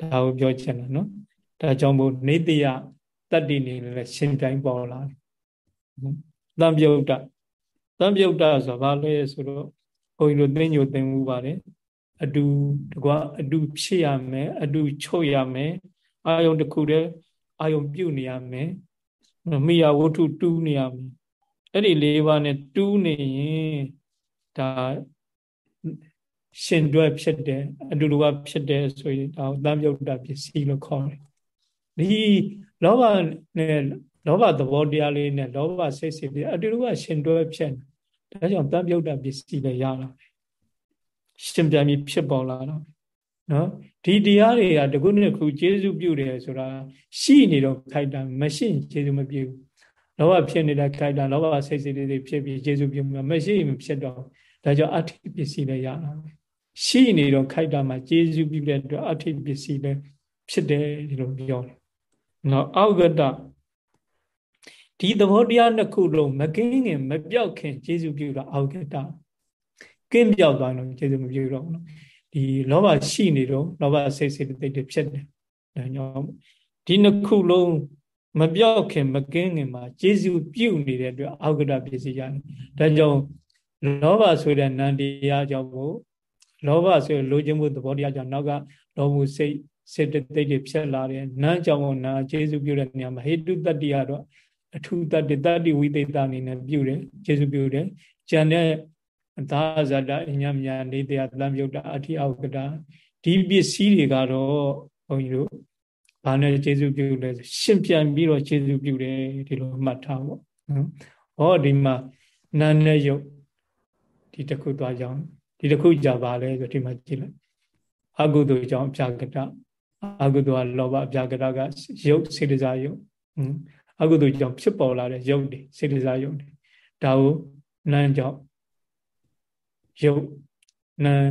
ဒါကိုပြောချင်တာနော်ဒါကြောင့်မို့နေတယတတ္တိနေလည်းရှင်ပြိုင်ပေါ်လာတယ်။တံပြုတ်တတံပြုတ်တဆိုတာဘာလဲဆိုတော့ဘုန်းကြီးတို့သိညိုသိမှုပါတယ်အတူတကွာအတူဖြစ်ရမယ်အတူချုပ်ရမယ်အာယုံတစ်ခုတည်းအာယုံပြုတ်နေရမယ်မိယာဝတ္ထုတူးနေရမယ်အဲ့ဒီ၄ပါးနဲ့တူးနေရင် ဒါရှင်တွဲဖြစ်တယ်အတူတူကဖြစ်တယ်ဆိုရင်ဒါတံပြုတ်တပစ္စည်းလို့ခေါ်တယ်ဒီလောဘနဲ့လောဘသဘောတရားလေးနဲ့လောဘစိတ်စိတ်တွေအတူတူကရှင်တွဲဖြစ်နေဒါကြောင့်တန်ပြုတ်တပစ္စည်းလည်းရလာတယ်ရှင်ပြန်ပြီးဖြစ်ပေါ်လာတော့နော်ဒီတရားတွေကတခုနဲ့ခုကျေစုပြုတယ်ဆိုတာရှိနေတော့ခိုက်တာမရှိရင်ကျေစုမပြုဘူးလောဘဖြစ်နေတဲ့ခိုက်တာလောဘစိတ်စိတ်တွေဖြစ်ပြီးကျေစုပြုမှာမရှိရင်ဖြစ်တော့ ဒါကြောင့်အဋ္ဌိပစ္စည်းလည်းရလာတယ်ရှိနေတော့ခိုက်တာမှာကျေစုပြုတဲ့အတွက်အဋ္ဌိပစ္စည်းလည်းဖြစ်တယ်ဒီလိုပြောတယ်နော်အောက်ကတဒီသဘောတရားနှစ်ခုလုံးမကင်းခင်မပြောက်ခင်ကျေစုပြုတာအောက်ကတကင်းပြောက်သွားတော့ကျေစုမပြုတော့ဘူးနော်ဒီလောဘရှိနေတော့လောဘစိတ်စိတ်တိတ်တွေဖြစ်တယ်ဒါကြောင့်ဒီနှစ်ခုလုံးမပြောက်ခင်မကင်းခင်မှာကျေစုပြုနေတဲ့အတွက်အောက်ကတပစ္စည်းရတယ်ဒါကြောင့် လောဘဆိုတဲ့နန္တရားကြောင့်မို့လောဘဆိုလိုချင်မှုသဘောတရားကြောင့်နောက်ကလောဘစိတ်စေတသိက်တွေဖြစ်လာတယ်နန်းကြောင့်နာကျေစုပြုတဲ့နေရာမှာဟေတုတတ္တိကတော့အထုတတ္တိတတ္တိဝိသေသအနေနဲ့ပြုတယ်ကျေစုပြုတယ်ကျန်တဲ့သာဇာတအညာမြာနေတရားတံပြုတ်တာအဋ္ဌိအောက်ကတာဒီပစ္စည်းတွေကတော့ဘုန်းကြီးတို့ဘာနဲ့ကျေစုပြုလဲရှင်းပြန်ပြီးတော့ကျေစုပြုတယ်ဒီလိုမှတ်ထားပေါ့နော်ဟောဒီမှာနာနဲ့ယုတ် ဒီတစ်ခုသွားကြအောင်ဒီတစ်ခုကြပါလဲဆိုဒီမှာကြည့်လိုက်အကုသိုလ်ကြောင့်အပြာကတအကုသိုလ်ကလောဘအပြာကတကယုတ်စေတစားယုတ်အကုသိုလ်ကြောင့်ဖြစ်ပေါ်လာတဲ့ယုတ်တွေစေတစားယုတ်တွေဒါကိုနန်းကြောင့်ယုတ်နန်း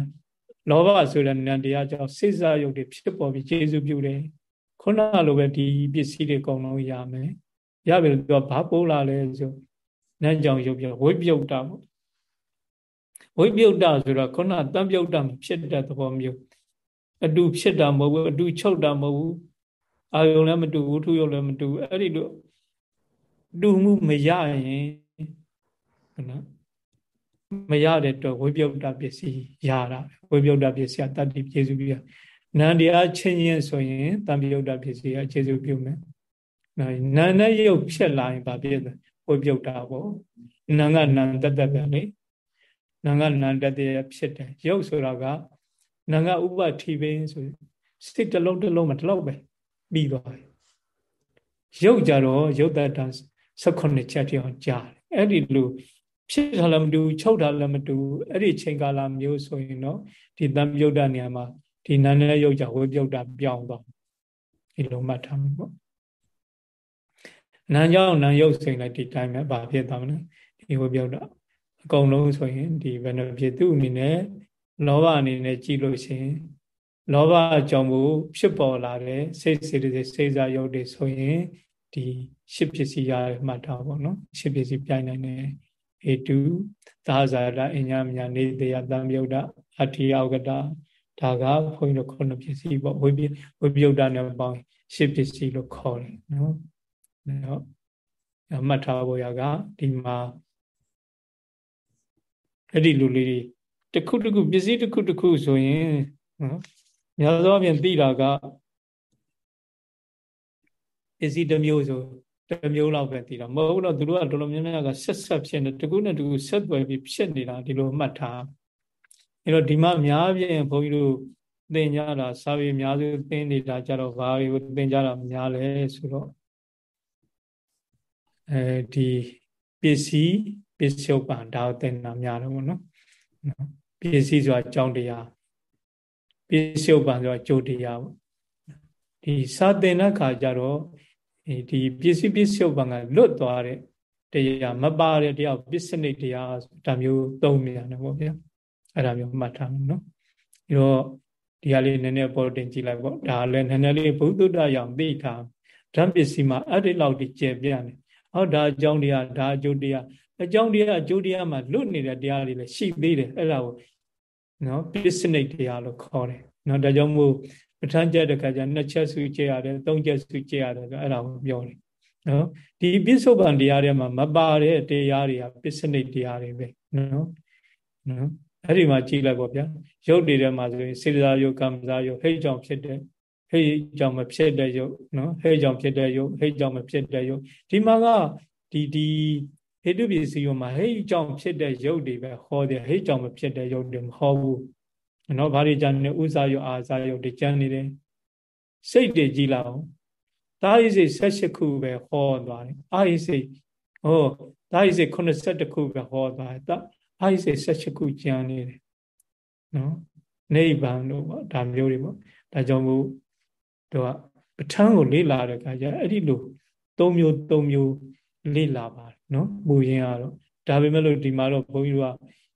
လောဘဆိုတဲ့နံတရားကြောင့်စိတ်စားယုတ်တွေဖြစ်ပေါ်ပြီးကျေစုပြုတယ်ခုနလိုပဲဒီပစ္စည်းတွေအကုန်လုံးရမယ်ရပြီလို့သူကဘာပိုးလာလဲဆိုနန်းကြောင့်ယုတ်ပြဝိပယုတ်တာပေါ့ ဝိပယုတ်တာဆိုတော့ခုနတံပြုတ်တာဖြစ်တဲ့သဘောမျိုးအတူဖြစ်တာမဟုတ်ဘူးအတူချုပ်တာမဟုတ်ဘူးအာယုံလည်းမတူဘူးထုယုံလည်းမတူအဲ့ဒီလိုတူမှုမရရင်နော်မရတဲ့တော့ဝိပယုတ်တာပစ္စည်းရတာဝိပယုတ်တာပစ္စည်းတတ္တိကျေစုပြုရနန္တရားချင်းချင်းဆိုရင်တံပယုတ်တာပစ္စည်းကကျေစုပြုမယ်နော်နန္နဲ့ယုတ်ဖြစ်လာရင်ဘာဖြစ်လဲဝိပယုတ်တာပေါ့နံကနံတတ္တပဲလေ နံကနံတတ္တဖြစ်တယ်ယုတ်ဆိုတာကနံကဥပတိပင်ဆိုစိတ်တစ်လုံးတစ်လုံးမတစ်လုံးပဲပြီးသွားတယ်ယုတ်ကြတော့ယုတ်တတ္တ16ချက်တိအောင်ကြားတယ်အဲ့ဒီလိုဖြစ်တာလည်းမတူချုပ်တာလည်းမတူအဲ့ဒီချိန်ကာလမျိုးဆိုရင်တော့ဒီတံပြုတ်တာနေရာမှာဒီနာနဲ့ရုပ်ကြဝေပြုတ်တာပြောင်းသွားဒီလိုမှတ်ထားမှာပေါ့နာကြောင့်နာရုပ်စိန်လိုက်ဒီတိုင်းပဲဗာဖြစ်သွားမလဲဒီဝေပြုတ်တာ အကုန်လုံးဆိုရင်ဒီဘယ်နှဖြစ်သူ့အနေနဲ့လောဘအနေနဲ့ကြည့်လို့ရှိရင်လောဘအကြောင်းကိုဖြစ်ပေါ်လာတဲ့စိတ်စေတသိက်စိတ်စားရုပ်တွေဆိုရင်ဒီရှစ်ပစ္စည်းရမှတ်ထားပါတော့ရှစ်ပစ္စည်းပြိုင်နိုင်တယ်ဧတုသာဇာတအညာမြာနေတရားတံမြုဒ္ဒအဋ္ဌိယောကတာဒါကဘုန်းကြီးတို့ခုနှစ်ပစ္စည်းပေါ့ဝိပဝိပယုဒ္ဒနဲ့ပေါင်းရှစ်ပစ္စည်းလို့ခေါ်တယ်နော်နော်မှတ်ထားဖို့ရကဒီမှာ အဲ့ဒီလူလေးတွေတစ်ခုတစ်ခုပစ္စည်းတစ်ခုတစ်ခုဆိုရင်နော်များသောအားဖြင့်သိတာကပစ္စည်းတစ်မျိုးဆိုတစ်မျိုးလောက်ပဲသိတာမဟုတ်တော့သူတို့ကတော်တော်များများကဆက်ဆက်ဖြစ်နေတကူနဲ့တကူဆက်သွယ်ပြီးဖြစ်နေတာဒီလိုမှတ်ထားအဲတော့ဒီမှာအများပြင်ဘုန်းကြီးတို့သင်ကြတာစာပေအများစုသင်နေတာကြတော့ဘာတွေကိုသင်ကြတာများလဲဆိုတော့အဲဒီပစ္စည်း ပစ္စုပန်ဒါကိုသင်တာများတယ်ပေါ့နော်ပစ္စည်းဆိုတာအကြောင်းတရားပစ္စုပန်ဆိုတာကြိုတရားပေါ့ဒီစာသင်တဲ့ခါကျတော့ဒီပစ္စည်းပစ္စုပန်ကလွတ်သွားတဲ့တရားမပါတဲ့တရားပစ္စနိတရားဒါမျိုးသုံးနေရတယ်ပေါ့ဗျာအဲ့ဒါမျိုးမှတ်ထားမယ်နော်ပြီးတော့ဒီဟာလေးနည်းနည်းပေါ်တင်ကြည့်လိုက်ပေါ့ဒါလည်းနည်းနည်းလေးဘုဒ္ဓတရောင်သိထားဓမ္ပစ္စည်းမှာအဲ့ဒီလောက်ဒီကျယ်ပြန့်နေဟောဒါအကြောင်းတရားဒါအကျိုးတရား အကြောင်းတရားအကျိုးတရားမှာလွတ်နေတဲ့တရားတွေလည်းရှိသေးတယ်အဲ့ဒါကိုနော်ပစ္စနိတရားလို့ခေါ်တယ်နော်ဒါကြောင့်မို့ပဋ္ဌာန်းကျက်တဲ့ခါကျနှစ်ချက်စုကျက်ရတယ်သုံးချက်စုကျက်ရတယ်ဆိုအဲ့ဒါကိုပြောတယ်နော်ဒီပစ္စုပန်တရားတွေမှာမပါတဲ့တရားတွေကပစ္စနိတရားတွေပဲနော်နော်အဲ့ဒီမှာကြည့်လိုက်ပေါ့ဗျာရုပ်တွေထဲမှာဆိုရင်စေတသာယုတ်ကံစားယုတ်ဟိတ်ကြောင့်ဖြစ်တဲ့ဟိတ်ကြောင့်မဖြစ်တဲ့ယုတ်နော်ဟိတ်ကြောင့်ဖြစ်တဲ့ယုတ်ဟိတ်ကြောင့်မဖြစ်တဲ့ယုတ်ဒီမှာကဒီဒီ ဟိတုပစ္စည်းရောမှာဟိတ်ကြောင့်ဖြစ်တဲ့ယုတ်တွေပဲဟောတယ်ဟိတ်ကြောင့်မဖြစ်တဲ့ယုတ်တွေမဟောဘူးနော်ဘာတွေကြံနေဥစားယုတ်အာစားယုတ်တွေကြံနေတယ်စိတ်တွေကြည်လာအောင်တာဟိစိတ်16ခုပဲဟောသွားတယ်အာဟိစိတ်ဟောတာဟိစိတ်82ခုပဲဟောသွားတယ်အာဟိစိတ်16ခုကြံနေတယ်နော်နိဗ္ဗာန်တို့ပေါ့ဒါမျိုးတွေပေါ့ဒါကြောင့်မို့တို့ကပဋ္ဌာန်းကိုလေ့လာတဲ့အခါကျအဲ့ဒီလို၃မျိုး၃မျိုးလေ့လာပါတယ် နော်ပူရင်ကတော့ဒါပေမဲ့လို့ဒီမှာတော့ဘုန်းကြီးတို့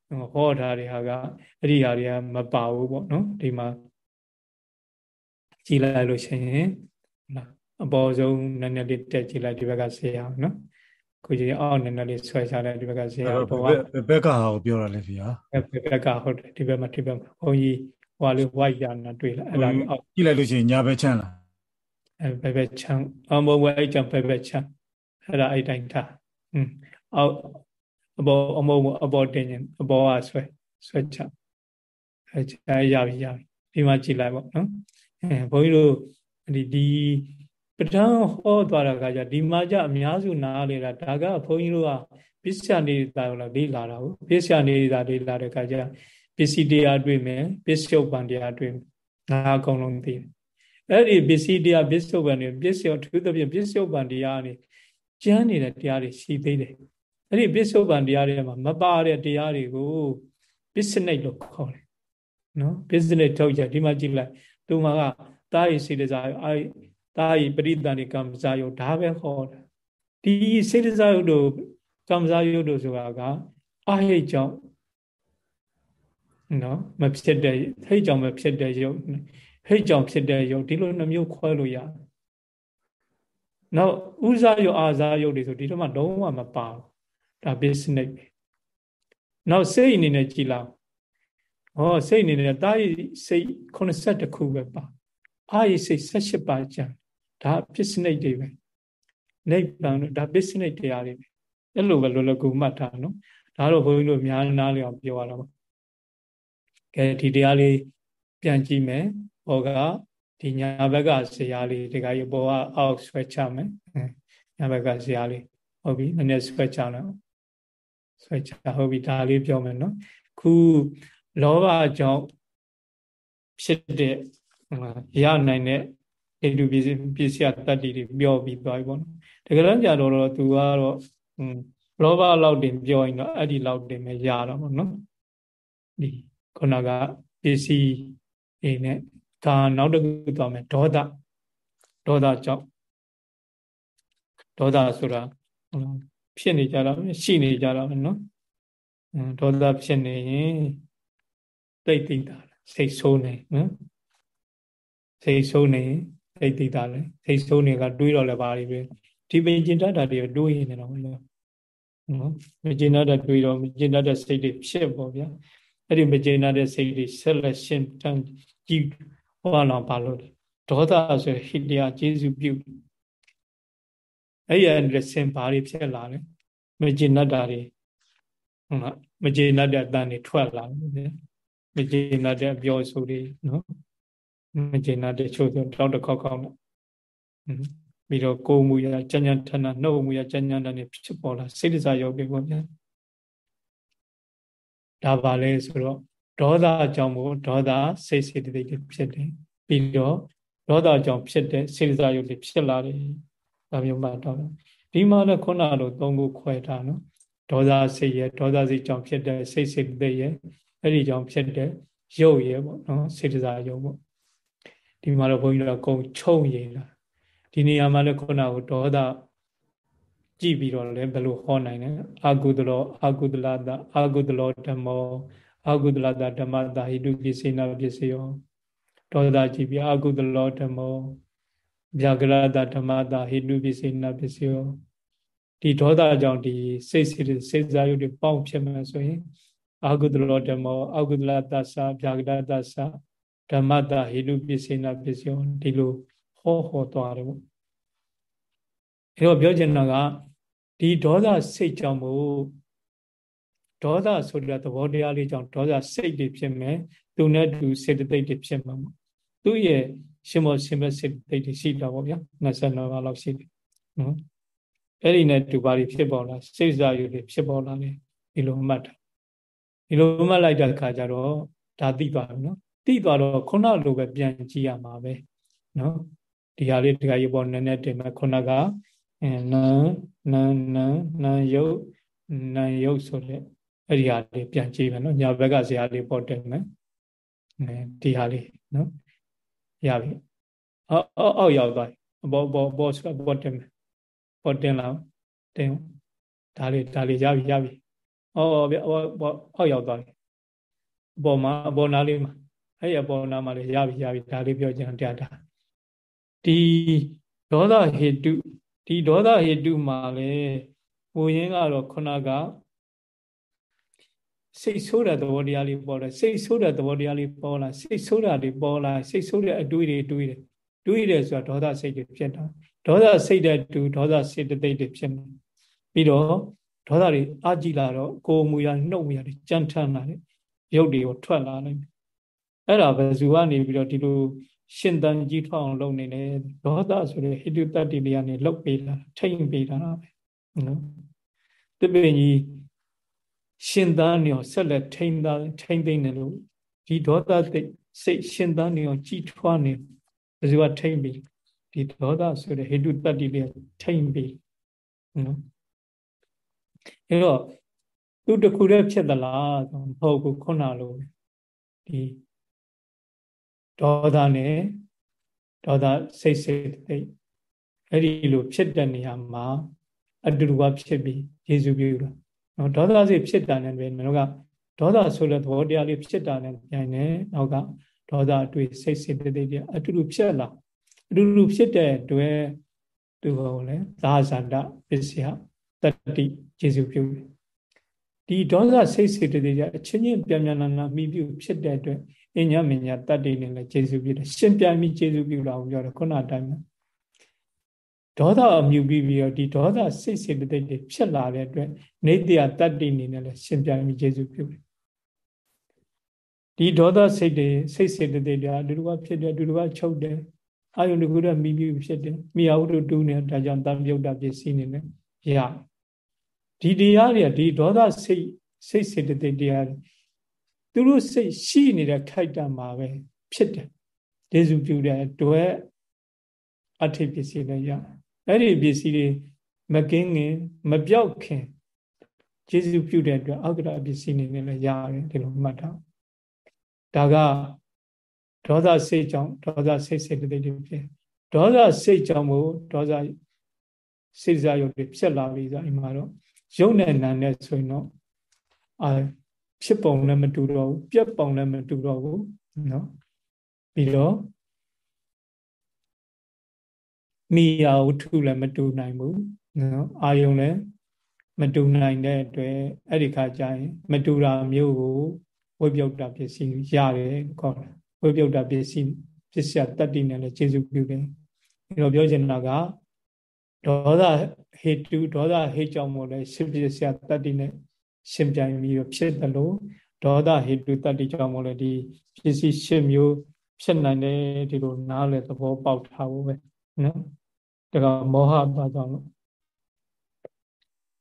ကဟောထားတဲ့ဟာကအဲ့ဒီဟာတွေကမပါဘူးပေါ့နော်ဒီမှာကြည်လိုက်လို့ရှိရင်အပေါ်ဆုံးနည်းနည်းလေးတက်ကြည့်လိုက်ဒီဘက်ကဆေးရအောင်နော်ကိုကြီးအောက်နည်းနည်းလေးဆွဲချလိုက်ဒီဘက်ကဆေးရဘောကဘက်ကဟာကိုပြောတာလေဗျာဘက်ကဟုတ်တယ်ဒီဘက်မှာဒီဘက်မှာဘုန်းကြီးဟွာလေး white ရနာတွေ့လာအဲ့ဒါအောက်ကြည့်လိုက်လို့ရှိရင်ညာဘက်ချမ်းလားအဲဘက်ဘက်ချမ်းအမောဝဲအဲ့ကြောင့်ဘက်ဘက်ချမ်းအဲ့ဒါအဲ့တိုင်းထား อืมအောက်အပေါ်အမောအပေါ်တင်ရင်အပေါ်ကဆွဲဆွဲချအဲအဲရပြီရပြီဒီမှာကြည့်လိုက်ပေါ့နော်အဲဘုန်းကြီးတို့ဒီဒီပဋ္ဌာန်းဟောသွားတာကကြဒီမှာကြအများစုနားလေတာဒါကဘုန်းကြီးတို့ကပစ္စယနေတာလို့လေးလာတာဟုတ်ပစ္စယနေတာလေးလာတဲ့ခါကျပစ္စည်းတရားတွေ့မယ်ပစ္စုပန်တရားတွေ့မယ်ငါအကုန်လုံးသိတယ်အဲ့ဒီပစ္စည်းတရားပစ္စုပန်တွေပစ္စယထူးသဖြင့်ပစ္စုပန်တရားနေ ကျမ်းနေတဲ့တရားတွေရှိသေးတယ်အဲ့ဒီပစ္စုပန်တရားတွေမှာမပါတဲ့တရားတွေကိုပစ္စနိတ်လို့ခေါ်တယ်နော်ပစ္စနိတ်ထုတ်ကြဒီမှာကြည့်လိုက်သူမှာကတာယိစေတစာအာတာယိပရိသန္တိကမ္မဇာယုဒါပဲခေါ်တာဒီစေတစာယုတို့ကမ္မဇာယုတို့ဆိုတာကအာဟိတ်ကြောင့်နော်မဖြစ်တဲ့ဟိတ်ကြောင့်မဖြစ်တဲ့ယုတ်ဟိတ်ကြောင့်ဖြစ်တဲ့ယုတ်ဒီလိုနှမျိုးခွဲလို့ရတယ် နောက်ဥဇာယုတ်အာဇာယုတ်တွေဆိုဒီတော့မှလုံးဝမပါဘူးဒါ business ပဲနောက်စိတ်အနေနဲ့ကြည်လာဟောစိတ်အနေနဲ့တာယိစိတ်82ခုပဲပါအာယိစိတ်78ပါကြံဒါ business တွေပဲနိဗ္ဗာန်ဒါ business တရားတွေပဲအဲ့လိုပဲလောလောကူမှတ်ထားနော်ဒါတော့ဘုန်းကြီးတို့များနားလည်အောင်ပြောရတာပါကဲဒီတရားလေးပြန်ကြည့်မယ်ဟောက ဒီညာဘက်ကဇရာလေးဒီကကြီးဘောကအောက်ဆွဲချမယ်ညာဘက်ကဇရာလေးဟုတ်ပြီနည်းနည်းဆွဲချလိုက်ဆွဲချဟုတ်ပြီဒါလေးပြောမယ်နော်ခုလောဘကြောင့်ဖြစ်တဲ့ရနိုင်တဲ့ဣတုပစ္စည်းပစ္စယတတ္တိတွေပြောပြီးသွားပြီပေါ့နော်တကယ်တော့ကြတော့တော့သူကတော့လောဘလောက်တင်ပြောရင်တော့အဲ့ဒီလောက်တင်ပဲရတော့ပေါ့နော်ဒီခုနကပစ္စည်းအိနဲ့ ဒါနောက်တစ်ခုသွားမယ်ဒေါသဒေါသကြောင့်ဒေါသဆိုတာဖြစ်နေကြတာရှိနေကြတာပဲနော်ဒေါသဖြစ်နေရင်တိတ်တိတ်တာစိတ်ဆိုးနေနော်စိတ်ဆိုးနေတိတ်တိတ်တာလေစိတ်ဆိုးနေကတွေးတော့လည်းပါလိမ့်ပဲဒီပင်ကျင်တတ်တာတွေတွေးနေတော့လို့နော်မကျင်တတ်တဲ့တွေးတော့မကျင်တတ်တဲ့စိတ်တွေဖြစ်ပေါ့ဗျာအဲ့ဒီမကျေနပ်တဲ့စိတ်တွေဆက်လက်ရှင်းတန်းကြည့် ဟောလောင်ပါလို့ဒေါသဆိုဟိတရားကျေစုပြုအဲ့ရတဲ့စင်ဘာတွေဖြစ်လာတယ်မကျေနပ်တာတွေဟုတ်လားမကျေနပ်တဲ့အတန်တွေထွက်လာတယ်မကျေနပ်တဲ့အပြောဆိုတွေနော်မကျေနပ်တဲ့ချို့ဆိုတောက်တစ်ခေါက်ခေါက်နဲ့ပြီးတော့ကိုယ်မူရကြဉ္ဉထဏနှုတ်မူရကြဉ္ဉထဏတွေဖြစ်ပေါ်လာစိတ်ဒဇာရောက်ပြီပေါ့ဗျာဒါပါလဲဆိုတော့ ဒေါသကြောင့်မို့ဒေါသစိတ်စေတသိက်တွေဖြစ်တယ်ပြီးတော့ဒေါသကြောင့်ဖြစ်တဲ့စေတစာယုတ်တွေဖြစ်လာတယ်ဒါမျိုးမှတော့ဒီမှာလည်းခုနလိုသုံးခုခွဲထားနော်ဒေါသစိတ်ရဲ့ဒေါသစိတ်ကြောင့်ဖြစ်တဲ့စိတ်စေတသိက်ရဲ့အဲ့ဒီကြောင့်ဖြစ်တဲ့ရုပ်ရဲ့ပေါ့နော်စေတစာယုတ်ပေါ့ဒီမှာတော့ဘုန်းကြီးတို့ကုံချုံရည်လာဒီနေရာမှာလည်းခုနကဒေါသကြည့်ပြီးတော့လည်းဘယ်လိုဟောနိုင်လဲအာကုသလောအာကုသလတအာကုသလောဓမ္မော အာကုသလတဓမ္မတာဟိတုပစ္စေနာပစ္စယောဒေါသကြည့်ပြီးအာကုသလောဓမ္မောဗျာကရတဓမ္မတာဟိတုပစ္စေနာပစ္စယောဒီဒေါသကြောင့်ဒီစိတ်စိတ်စိတ်စားရုပ်တွေပေါင်းဖြစ်မှာဆိုရင်အာကုသလောဓမ္မောအာကုသလတသဗျာကရတသဓမ္မတာဟိတုပစ္စေနာပစ္စယောဒီလိုဟောဟောသွားတယ်ပေါ့အဲတော့ပြောချင်တာကဒီဒေါသစိတ်ကြောင့်မို့ ဒေါသဆိုတဲ့သဘောတရားလေးကြောင့်ဒေါသစိတ်တွေဖြစ်မယ်သူနဲ့တူစေတသိက်တွေဖြစ်မှာပေါ့သူ့ရဲ့ရှင်မောရှင်ဘစေတသိက်တွေရှိတာပေါ့ဗျာ29ပါးလောက်ရှိတယ်နော်အဲ့ဒီနဲ့တူပါတွေဖြစ်ပေါ်လာစိတ်စားယူတွေဖြစ်ပေါ်လာတယ်ဒီလိုမှတ်တာဒီလိုမှတ်လိုက်တဲ့အခါကျတော့ဒါသိပါပြီနော်သိသွားတော့ခုနလိုပဲပြန်ကြည့်ရမှာပဲနော်ဒီဟာလေးတခါရေပေါ်နည်းနည်းတင်မယ်ခုနကအဲနန်းနန်းနန်းနန်းယုတ်နန်းယုတ်ဆိုတဲ့ အဲ့ဒီဟာလေးပြန်ကြည့်မယ်နော်ညာဘက်ကဇာလေးပေါ်တင်မယ်အဲဒီဟာလေးနော်ရပြီအောက်အောက်ရောက်သွားဘောဘောဘောစပေါ်တင်မယ်ပေါ်တင်လာတင်ဒါလေးဒါလေးရပြီရပြီအော်ဗျအော်အောက်ရောက်သွားပြီအပေါ်မှာအပေါ်နားလေးမှာအဲ့ဒီအပေါ်နားမှာလေးရပြီရပြီဒါလေးပြောချင်တရားတာဒီဒေါသဟေတုဒီဒေါသဟေတုမှာလေဟိုရင်းကတော့ခုနက စိတ်ဆိုးတဲ့သဘောတရားလေးပေါ်လာစိတ်ဆိုးတဲ့သဘောတရားလေးပေါ်လာစိတ်ဆိုးတာတွေပေါ်လာစိတ်ဆိုးတဲ့အတွေးတွေတွေးတယ်တွေးတယ်ဆိုတာဒေါသစိတ်တွေဖြစ်တာဒေါသစိတ်တဲ့တူဒေါသစိတ်တိတ်တွေဖြစ်နေပြီးတော့ဒေါသတွေအာကြည့်လာတော့ကိုယ်မူရနှုတ်မူရတွေကြမ်းထမ်းလာတယ်ရုပ်တွေကိုထွက်လာနိုင်တယ်အဲ့ဒါဘယ်သူကနေပြီးတော့ဒီလိုရှင်သန်ကြီးထွားအောင်လုပ်နေတယ်ဒေါသဆိုတဲ့ဟိတုတ္တိတွေကနေလှုပ်ပေးတာထိမ့်ပေးတာပဲနော်တပင်ကြီး ရှင်သန်နေအောင်ဆက်လက်ထိမ့်သားထိမ့်သိမ့်နေလို့ဒီဒေါသစိတ်စိတ်ရှင်သန်နေအောင်ကြီးထွားနေဘယ်သူကထိမ့်ပြီးဒီဒေါသဆိုတဲ့ဟိတုတ္တိတွေထိမ့်ပြီးနော်အဲတော့သူတခုတည်းဖြစ်သလားဆိုမဟုတ်ဘူးခုနလိုဒီဒေါသနဲ့ဒေါသစိတ်စိတ်သိအဲ့ဒီလိုဖြစ်တဲ့နေရာမှာအတူတူကဖြစ်ပြီးယေရှုပြုတာ နော်ဒေါသစိတ်ဖြစ်တာနဲ့ပဲမင်းတို့ကဒေါသဆိုတဲ့သဘောတရားလေးဖြစ်တာနဲ့ပြန်နေနောက်ကဒေါသအတွေ့စိတ်စိတ်သိသိအတူတူဖြစ်လာအတူတူဖြစ်တဲ့အတွက်သူဟောလဲသာဇန္တပစ္စယတတိယေရှုပြုတယ်ဒီဒေါသစိတ်စိတ်တွေကအချင်းချင်းပြန်ပြန်လာလာမိပြုဖြစ်တဲ့အတွက်အညမညာတတ္တိနဲ့လည်းကျေစုပြုတယ်ရှင်ပြန်ပြီးကျေစုပြုတာကိုပြောတယ်ခုနအတိုင်းပဲ ဒေါသအမြူပြီးပြီးတော့ဒီဒေါသစိတ်စိတ်တွေဖြစ်လာတဲ့အတွက်နေတ္တယတတ္တိနေနဲ့လည်းရှင်ပြန်ပြီးကျေစုပြုတယ်ဒီဒေါသစိတ်တွေစိတ်စိတ်တွေတွေအတူတူကဖြစ်တယ်အတူတူကချုပ်တယ်အာယုန်တကူတော့မိပြီးဖြစ်တယ်မိယဝတ္ထုတူးနေဒါကြောင့်တံပြုတ်တာပစ္စည်းနေနဲ့ရဒီတရားတွေကဒီဒေါသစိတ်စိတ်စေတသိက်တရားတွေသူတို့စိတ်ရှိနေတဲ့ခိုက်တံမှာပဲဖြစ်တယ်ဒေစုပြုတဲ့အတွက်အထိပစ္စည်းလည်းရ အဲ့ဒီပစ္စည်းတွေမကင်းငင်မပြောက်ခင်ကျေစုပြုတဲ့အတွက်အောက်ကရပစ္စည်းနေနဲ့လည်းရတယ်ဒီလိုမှတ်ထားဒါကဒေါသစိတ်ကြောင့်ဒေါသစိတ်စေတသိက်တွေဖြစ်ဒေါသစိတ်ကြောင့်မို့ဒေါသစိတ်စားရုပ်တွေဖြစ်လာပြီဆိုအိမ်မှာတော့ရုပ်နဲ့နာနဲ့ဆိုရင်တော့အာဖြစ်ပုံလည်းမတူတော့ဘူးပြက်ပုံလည်းမတူတော့ဘူးเนาะပြီးတော့ မိရာဝတ္ထုလည်းမတူနိုင်ဘူးနော်အာယုံလည်းမတူနိုင်တဲ့အတွက်အဲ့ဒီခါကျရင်မတူတာမျိုးကိုဝိပယုတ်တာပစ္စည်းရတယ်ခေါ်တာဝိပယုတ်တာပစ္စည်းပစ္စယတတ္တိနဲ့လည်းခြေစုပ်ပြုတယ်ဒီလိုပြောချင်တာကဒေါသဟေတုဒေါသဟေကြောင့်မို့လဲရှင်ပစ္စယတတ္တိနဲ့ရှင်ပြိုင်ပြီးဖြစ်တယ်လို့ဒေါသဟေတုတတ္တိကြောင့်မို့လဲဒီပစ္စည်း၈မျိုးဖြစ်နိုင်တယ်ဒီလိုနားလဲသဘောပေါက်ထားဖို့ပဲနော် ဒါကမောဟပါကြောင့်လို့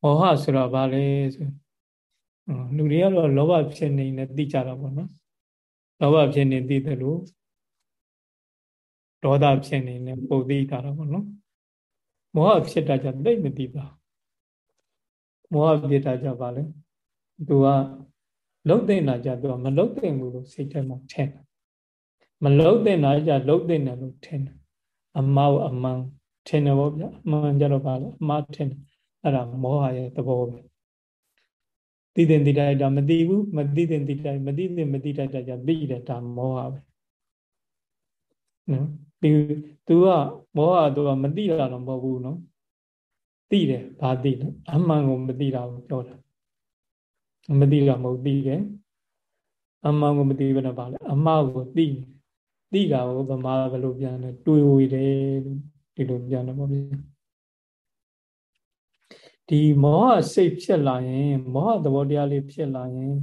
မောဟဆိုတော့ဗာလဲဆိုလူတွေကတော့လောဘဖြစ်နေနေသိကြတာပေါ့နော်လောဘဖြစ်နေသိတယ်လို့ဒေါသဖြစ်နေနေပုံသိတာတော့ပေါ့နော်မောဟဖြစ်တာကြောင့်သိမသိပါမောဟဖြစ်တာကြောင့်ဗာလဲသူကလှုပ်တဲ့နာကြသူကမလှုပ်တဲ့ဘူးလို့စိတ်ထဲမှာထင်တယ်မလှုပ်တဲ့နာကြလှုပ်တဲ့နာလို့ထင်တယ်အမောအမှန် ထင်တယ်ဗောဗျအမှန်ကြတော့ဗာလဲအမှားထင်တယ်အဲ့ဒါမောဟရဲ့သဘောပဲသိတဲ့သိတိုက်တာမသိဘူးမသိတဲ့သိတိုက်မသိတဲ့မသိတိုက်တာကြသိတယ်ဒါမောဟပဲနော်ဒီသူကမောဟသူကမသိတာတော့မဟုတ်ဘူးနော်သိတယ်ဘာသိလဲအမှန်ကိုမသိတာကိုပြောတာမသိတာမဟုတ်သိတယ်အမှန်ကိုမသိဘဲတော့ဗာလဲအမှားကိုသိသိတာကိုဗမာဘယ်လိုပြန်လဲတွေးဝေတယ် ဒီလိုပြန်တယ်ပေါ့ဗျဒီမောဟစိတ်ဖြစ်လာရင် မောဟသဘောတရားလေးဖြစ်လာရင်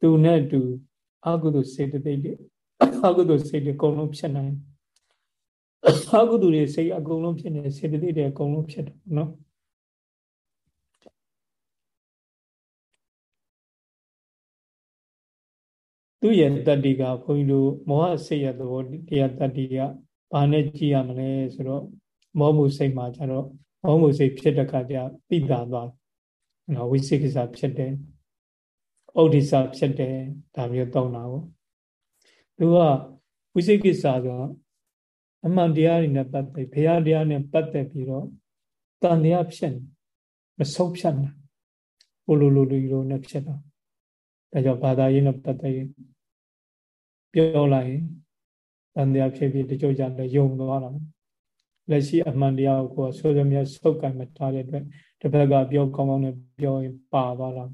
သူနဲ့တူအကုသိုလ်စေတသိက်တွေအကုသိုလ်စိတ်တွေအကုန်လုံးဖြစ်နိုင်အကုသိုလ်တွေစိတ်အကုန်လုံးဖြစ်နေစေတသိက်တွေအကုန်လုံးဖြစ်တယ်နော်သူ့ရဲ့တတ္တိကဘုန်းကြီးတို့မောဟစိတ်ရဲ့သဘောတရားတတ္တိကဘာနဲ့ကြည့်ရမလဲဆိုတော့ မောမှုစိတ်မှာကျတော့မောမှုစိတ်ဖြစ်တဲ့ခါကျပိတာသွားနော်ဝိသိကိစ္စဖြစ်တယ်ဩဒိစ္စဖြစ်တယ်ဒါမျိုးတောင်းတာကိုသူကဝိသိကိစ္စဆိုအမှန်တရားတွေနဲ့ပတ်သက်ဘုရားတရားနဲ့ပတ်သက်ပြီးတော့တန်တရားဖြစ်နေမဆုံးဖြတ်နိုင်ဘလိုလိုလိုလိုနဲ့ဖြစ်တာဒါကြောင့်ဘာသာရေးနဲ့ပတ်သက်ရင်ပြောလိုက်ရင်တန်တရားဖြစ်ပြီးတချို့ကြလည်းယုံသွားတာ လက်ရှိအမှန်တရားကိုဆိုစမြတ်ဆုတ်ကံမထားတဲ့အတွက်တစ်ဖက်ကပြောကောင်းကောင်းနဲ့ပြောရင်ပါသွားတာ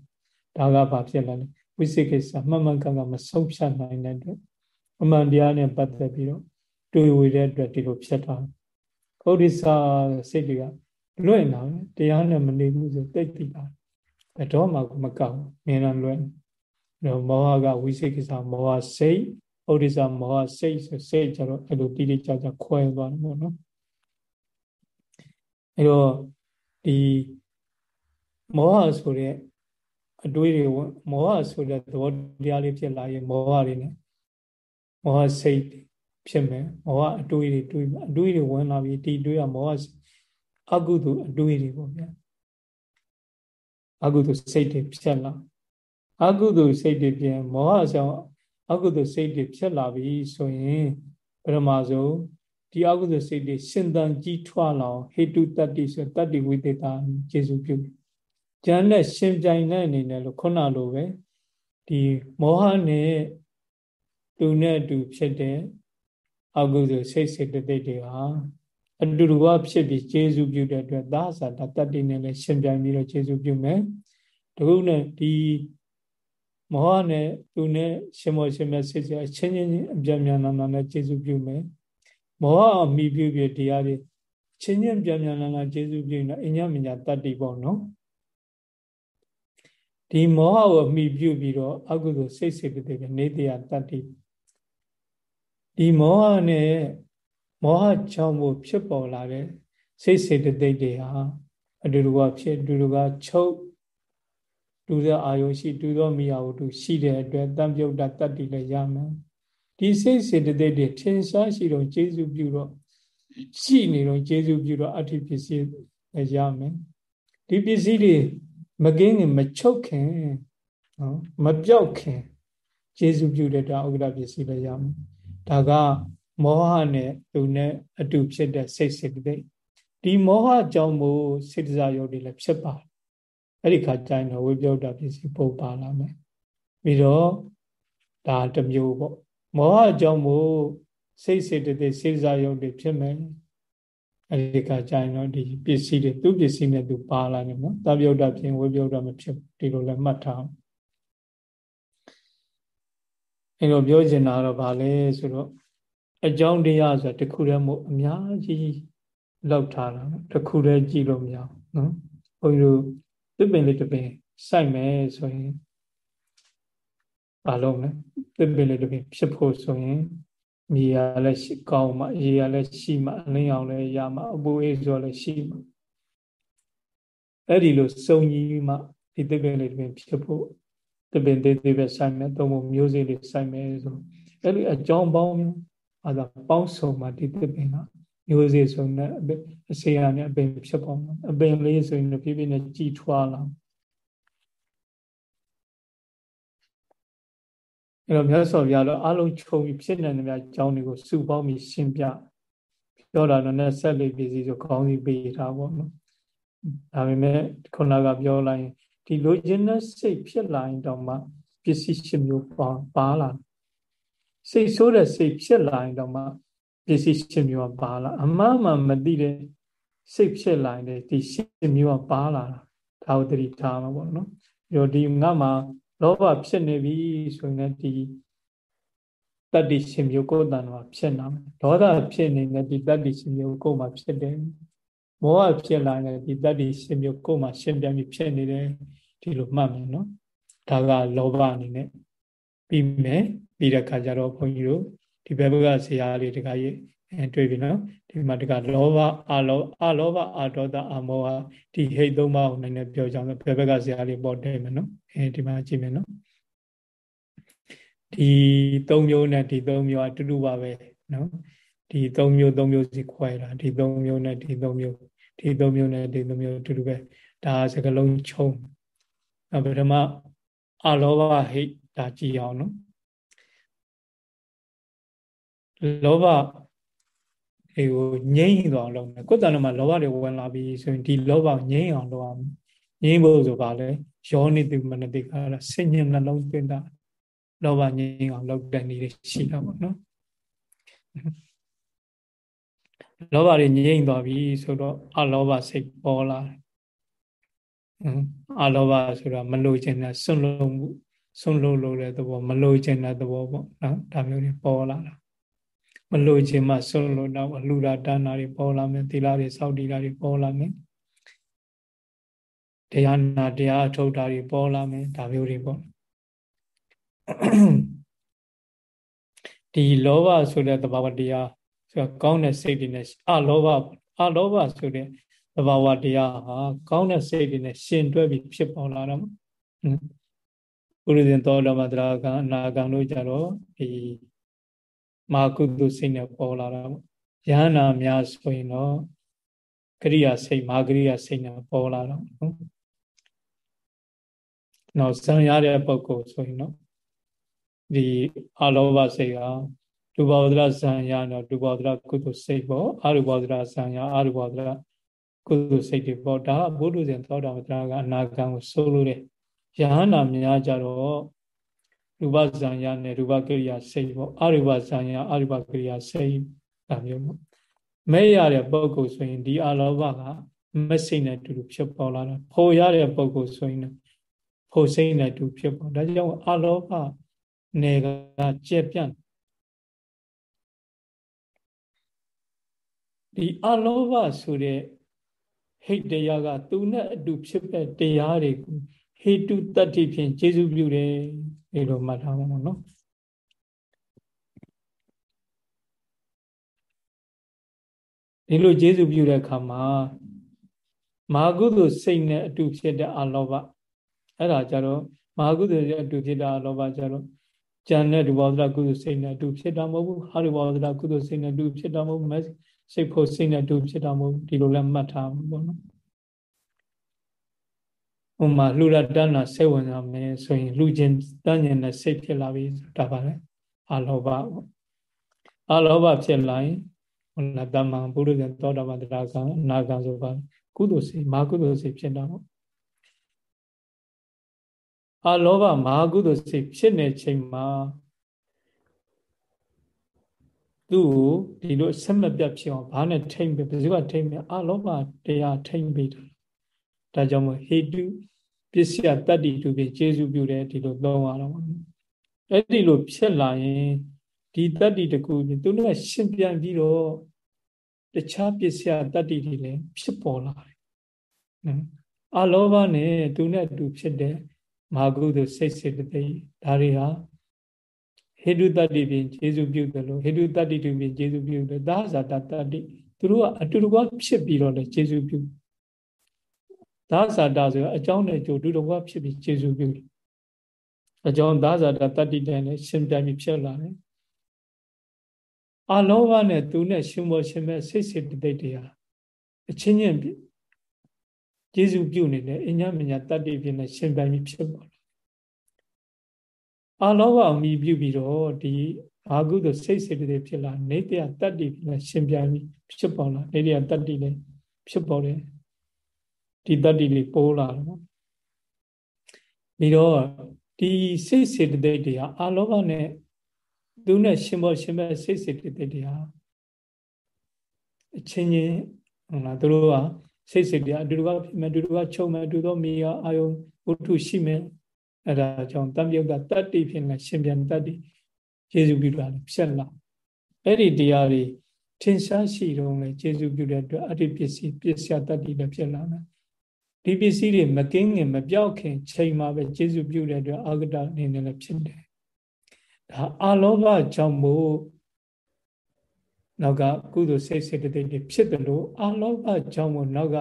ဒါကဘာဖြစ်လဲဝိသိကိစ္စမှန်မှန်ကန်ကန်မဆုံးဖြတ်နိုင်တဲ့အတွက်အမှန်တရားနဲ့ပတ်သက်ပြီးတော့တွေးဝေတဲ့အတွက်ဒီလိုဖြစ်တာဥဒိစ္စစိတ်တွေကလွင့်လာတယ်တရားနဲ့မနေဘူးဆိုတိတ်တိတာဘယ်တော့မှမကောက်မြင်ရလွင့်တော့မောဟကဝိသိကိစ္စမောဟစိတ်ဩဒိစ္စမောဟစိတ်ဆိုစိတ်ကြတော့အဲ့လိုတိတိကျကျခွဲသွားတယ်ပေါ့နော် အဲ့တော့ဒီမောဟဆိုတဲ့အတွေးတွေမောဟဆိုတဲ့သဘောတရားလေးဖြစ်လာရင်မောဟတွေ ਨੇ မောဟစိတ်ဖြစ်မယ်မောဟအတွေးတွေတွေးအတွေးတွေဝင်လာပြီးဒီတွေးကမောဟအကုသိုလ်အတွေးတွေပေါ့ဗျာအကုသိုလ်စိတ်တွေဖြစ်လာအကုသိုလ်စိတ်တွေပြင်မောဟဆောင်အကုသိုလ်စိတ်တွေဖြစ်လာပြီဆိုရင်ပရမဇု ဒီအကုသိုလ်စိတ်တွေရှင်သန်ကြီးထွားလောင်ဟေတုတတ္တိဆိုတတ္တိဝိသေတာကျေစုပြုကျန်တဲ့ရှင်ပြိုင်တဲ့အနေနဲ့လို့ခုနလိုပဲဒီမောဟနဲ့သူနဲ့အတူဖြစ်တဲ့အကုသိုလ်စိတ်စေတသိက်တွေဟာအတူတူကဖြစ်ပြီးကျေစုပြုတဲ့အတွက်သာသာတတ္တိနဲ့လည်းရှင်ပြိုင်ပြီးတော့ကျေစုပြုမယ်တခုနဲ့ဒီမောဟနဲ့သူနဲ့ရှင်မောရှင်မြတ်စိတ်စေအချင်းချင်းအပြမြန်နာနာနဲ့ကျေစုပြုမယ် မောဟအမိပြုပြတရားတွေချင်းချင်းပြန်ပြန်လာလာကျေစုပြုနေအညမညာတတ္တိပေါ့နော်ဒီမောဟကိုအမိပြုပြီးတော့အကုသိုလ်စိတ်စေတသိက်ကနေတရားတတ္တိဒီမောဟနဲ့မောဟကြောင့်မို့ဖြစ်ပေါ်လာတဲ့စိတ်စေတသိက်တွေဟာအတူတူကဖြစ်အတူတူကချုပ်တူသောအာယုရှိတူသောမိယာဝတ္ထုရှိတဲ့အတွက်တံပြုတ်တာတတ္တိလည်းရမယ် ဒီစိတ်စေတသိက်တွေထင်ရှားရှိတော့ကျေစုပြုတော့ရှိနေတော့ကျေစုပြုတော့အဋ္ဌိပစ္စည်းလည်းရမယ်ဒီပစ္စည်းတွေမကင်းခင်မချုပ်ခင်နော်မပြောက်ခင်ကျေစုပြုတဲ့တာဥက္ကဋပစ္စည်းလည်းရမယ်ဒါကမောဟနဲ့သူနဲ့အတူဖြစ်တဲ့စိတ်စေတသိက်ဒီမောဟကြောင့်မို့စေတစာယုတ်တွေလည်းဖြစ်ပါတယ်အဲ့ဒီခါကျရင်တော့ဝိပယုတ်တာပစ္စည်းပုတ်ပါလာမယ်ပြီးတော့ဒါတစ်မျိုးပေါ့ မောဟကြောင့်မို့စိတ်စေတသိက်စေတစာယုတ်တွေဖြစ်မယ်အဲ့ဒီခါကျရင်တော့ဒီပစ္စည်းတွေသူပစ္စည်းနဲ့သူပါလာတယ်နော်တပယုတ်တာပြင်ဝိပယုတ်တာမဖြစ်ဒီလိုလည်းမှတ်ထားအဲ့တော့ပြောချင်တာတော့ဗာလဲဆိုတော့အကြောင်းတရားဆိုတာတခုတည်းမို့အများကြီးလောက်ထားတာတခုတည်းကြည့်လို့မရဘူးနော်ဘုန်းကြီးတို့သစ်ပင်လေးတစ်ပင်စိုက်မယ်ဆိုရင် ဘာလို့လဲသစ်ပင်လေးတစ်ပင်ဖြစ်ဖို့ဆိုရင်မြေရလည်းရှိကောင်းမှရေရလည်းရှိမှအလင်းအောင်လည်းရမှအပူအေးဆိုလည်းရှိမှအဲ့ဒီလိုစုံကြီးမှဒီသစ်ပင်လေးတစ်ပင်ဖြစ်ဖို့သစ်ပင်သေးသေးပဲစိုက်မယ်သုံးဖို့မျိုးစေ့လေးစိုက်မယ်ဆိုအဲ့ဒီအကြောင်းပေါင်းမျိုးအဲဒါပေါင်းစုံမှဒီသစ်ပင်ကမျိုးစေ့ဆိုနေအစေရနဲ့အပင်ဖြစ်ပေါ်မှာအပင်လေးဆိုရင်ဖြည်းဖြည်းနဲ့ကြည်ထွားလာ အဲ့တော့မြတ်စွာဘုရားတော့အလုံးခြုံပြီးဖြစ်နေတဲ့များအကြောင်းတွေကိုစုပေါင်းပြီးရှင်းပြပြောတာတော့နဲ့ဆက်လေးပြည်စီဆိုခေါင်းစီပေးထားပေါ့နော်ဒါပေမဲ့ခုနကပြောလိုက်ရင်ဒီလိုချင်တဲ့စိတ်ဖြစ်လာရင်တော့မှပစ္စည်းရှင်မျိုးပါပါလာစိတ်ဆိုးတဲ့စိတ်ဖြစ်လာရင်တော့မှပစ္စည်းရှင်မျိုးပါလာအမှန်မှမသိတဲ့စိတ်ဖြစ်လာရင်ဒီရှင်မျိုးပါလာတာဒါကိုသတိထားမှာပေါ့နော်ပြီးတော့ဒီငါမှာ လောဘဖြစ်နေပြီဆိုရင်ဒီတတ္တိရှင်မျိုးကိုယ်တန်မှာဖြစ်လာမယ်ဒေါသဖြစ်နေတဲ့ဒီတတ္တိရှင်မျိုးကိုယ်မှာဖြစ်တယ်မောဟဖြစ်လာတဲ့ဒီတတ္တိရှင်မျိုးကိုယ်မှာရှင်ပြန်ပြီးဖြစ်နေတယ်ဒီလိုမှတ်မယ်နော်ဒါကလောဘအနေနဲ့ပြီးမယ်ပြီးတဲ့ခါကျတော့ဘုန်းကြီးတို့ဒီဘက်ကဆရာလေးတခါကြီးအဲတွေ့ပြီနော် ဒီမှာတခါလောဘအလောအလောဘအဒေါသအမောဟဒီဟိတ်သုံးပါးကိုနိုင်နေပြောကြအောင်ဘယ်ဘက်ကဆရာလေးပေါ်တယ်မယ်နော်အဲဒီမှာကြည့်မယ်နော်ဒီသုံးမျိုးနဲ့ဒီသုံးမျိုးအတူတူပါပဲနော်ဒီသုံးမျိုးသုံးမျိုးစီခွဲတာဒီသုံးမျိုးနဲ့ဒီသုံးမျိုးဒီသုံးမျိုးနဲ့ဒီသုံးမျိုးအတူတူပဲဒါစကလုံးခြုံပထမအလောဘဟိတ်ဒါကြည့်အောင်နော်လောဘ တွေကိုငြိမ့်သွားအောင်လုပ်မယ်ကိုယ်တဏ္ဍမှာလောဘတွေဝင်လာပြီဆိုရင်ဒီလောဘငြိမ့်အောင်လုပ်အောင်ငြိမ့်ဖို့ဆိုပါလဲယောနိတိမနတိကရဆင်ញံနှလုံးသွင်းတာလောဘငြိမ့်အောင်လုပ်တဲ့နည်းရှိတာပေါ့နော်လောဘတွေငြိမ့်သွားပြီဆိုတော့အလောဘစိတ်ပေါ်လာတယ်အလောဘဆိုတာမလိုချင်တဲ့စွန့်လုံးမှုစွန့်လို့လို့တဲ့သဘောမလိုချင်တဲ့သဘောပေါ့နော်ဒါမျိုးတွေပေါ်လာတာ မလိုချင်မှစွန့်လို့တော့လူတာတဏ္ဍာတွေပေါ်လာမယ်သီလတွေစောင့်တည်တာတွေပေါ်လာမယ်တရားနာတရားအထုတ်တာတွေပေါ်လာမယ်ဒါမျိုးတွေပေါ့ဒီလောဘဆိုတဲ့သဘာဝတရားဆိုတော့ကောင်းတဲ့စိတ်တွေနဲ့အလောဘအလောဘဆိုတဲ့သဘာဝတရားဟာကောင်းတဲ့စိတ်တွေနဲ့ရှင်တွဲပြီးဖြစ်ပေါ်လာတော့ပုရိသင်သောဓမ္မတရာကအနာဂံတို့ကြတော့ဒီ မာကုသိုလ်စိတ်နဲ့ပေါ်လာတာပေါ့ယဟနာများဆိုရင်တော့ကရိယာစိတ်မာကရိယာစိတ်နဲ့ပေါ်လာတော့နော်နောက်ဇံရတဲ့ပုဂ္ဂိုလ်ဆိုရင်တော့ဒီအလောဘစိတ်ကဒုဘောဒရဇံရတော့ဒုဘောဒရကုသိုလ်စိတ်ပေါ့အရူဘောဒရဇံရအရူဘောဒရကုသိုလ်စိတ်တွေပေါ့ဒါဘုဒ္ဓဇင်သောတာပတ္တရာကအနာဂံကိုဆိုလိုတယ်ယဟနာများကြတော့ ရူပဇံရနဲ့ရူပကိရိယာစိတ်ပေါ့အရူပဇံရအရူပကိရိယာစိတ်ဒါမျိုးပေါ့မဲ့ရတဲ့ပုဂ္ဂိုလ်ဆိုရင်ဒီအလောဘကမစိတ်နဲ့တူတူဖြစ်ပေါ်လာတာဖို့ရတဲ့ပုဂ္ဂိုလ်ဆိုရင်ဖို့စိတ်နဲ့တူဖြစ်ပေါ်ဒါကြောင့်အလောဘနယ်ကကျက်ပြန့်ဒီအလောဘဆိုတဲ့ဟိတ်တရားကသူနဲ့အတူဖြစ်တဲ့တရားတွေကိုဟေတုတတ္တိဖြင့်ကျေစုပြုတယ် ဒီလိုမှတ်ထားပါမယ်နော်ဒီလိုကျေစုပြုတဲ့အခါမှာမာကုသိုလ်စိတ်နဲ့အတူဖြစ်တဲ့အလောဘအဲ့ဒါကြတော့မာကုသိုလ်ရဲ့အတူဖြစ်တဲ့အလောဘကြတော့ဉာဏ်နဲ့ဒုဘောဒရာကုသိုလ်စိတ်နဲ့အတူဖြစ်တာမဟုတ်ဘူးဟာဒုဘောဒရာကုသိုလ်စိတ်နဲ့အတူဖြစ်တာမဟုတ်ဘူးစိတ်ဖို့စိတ်နဲ့အတူဖြစ်တာမဟုတ်ဘူးဒီလိုလည်းမှတ်ထားမှာပေါ့နော် ဥမာလှူရတဏ္ဍစိတ်ဝင်စားမယ်ဆိုရင်လူချင်းတန်းကျင်တဲ့စိတ်ဖြစ်လာပြီဆိုတာပါလေအလောဘပေါ့အလောဘဖြစ်လာရင်ဟုတ်လားတမန်ဘုရားသောတာပန်တရားကနာကဆိုပါကုသိုလ်စိတ်မာကုသိုလ်စိတ်ဖြစ်တာပေါ့အလောဘမာကုသိုလ်စိတ်ဖြစ်နေချိန်မှာသူ့ကိုဒီလိုဆက်မပြတ်ဖြစ်အောင်ဘာနဲ့ထိမ့်ပြီးဘယ်သူကထိမ့်ပြီးအလောဘတရားထိမ့်ပြီးတာ ဒါကြောင့်မို့ဟေတုပစ္စယတတ္တိတုဖြင့်ကျေစုပြုတယ်ဒီလိုသုံးရတော့အဲ့ဒီလိုဖြစ်လာရင်ဒီတတ္တိတကူသူတို့ကရှင်းပြန်ပြီးတော့တခြားပစ္စယတတ္တိတွေလည်းဖြစ်ပေါ်လာတယ်နော်အလောဘနဲ့သူနဲ့အတူဖြစ်တဲ့မာကုသိုလ်စိတ်စေတသိက်ဒါတွေဟာဟေတုတတ္တိဖြင့်ကျေစုပြုတယ်လို့ဟေတုတတ္တိတုဖြင့်ကျေစုပြုတယ်သာဇာတတတ္တိသူတို့ကအတူတကွဖြစ်ပြီးတော့လည်းကျေစုပြု သာဇာတာဆိုအကြောင်းနဲ့ကြိုတူတကွဖြစ်ပြီးကျေစုပြုတယ်အကြောင်းသာဇာတာတတ္တိတဲ့နဲ့ရှင်းပြပြီးဖြစ်လာတယ်အလောဘနဲ့သူနဲ့ရှင်မောရှင်မဲ့စိတ်စိတ်တိတ်တရားအချင်းချင်းကျေစုပြုနေတယ်အညမညာတတ္တိဖြစ်နေရှင်ပြပြီးဖြစ်ပေါ်လာအလောဘအမိပြုပြီးတော့ဒီအာဟုသို့စိတ်စိတ်တိတ်ဖြစ်လာနေတရားတတ္တိဖြစ်နေရှင်ပြပြီးဖြစ်ပေါ်လာနေတရားတတ္တိလည်းဖြစ်ပေါ်တယ် ဒီတတ္တိလေးပိုးလာတော့ပြီးတော့ဒီစိတ်စေတသိက်တရားအာလောဘနဲ့သူနဲ့ရှင်ဘောရှင်မဲ့စိတ်စေတသိက်တရားအချင်းချင်းဟုတ်လားသူတို့ကစိတ်စေတရားအတူတူကဖြစ်မယ်အတူတူကချုပ်မယ်အတူတော့မိရအာယုံဝတ္ထုရှိမယ်အဲ့ဒါကြောင့်တံပြုတ်ကတတ္တိဖြစ်နေရှင်ပြန်တတ္တိယေရှုပြုတာဖြစ်လာအဲ့ဒီတရားတွေထင်ရှားရှိတော့လေယေရှုပြုတဲ့အတွက်အတ္တိပစ္စည်းပစ္စယတတ္တိလည်းဖြစ်လာတယ် ဒီပစ္စည်းတွေမကင်းငင်မပြောက်ခင်ချိန်မှာပဲကျေစုပြုတဲ့အတွက်အာဂတအနေနဲ့လည်းဖြစ်တယ်ဒါအာလောဘကြောင့်မို့နောက်ကကုသိုလ်စိတ်စေတသိက်တွေဖြစ်တယ်လို့အာလောဘကြောင့်မို့နောက်က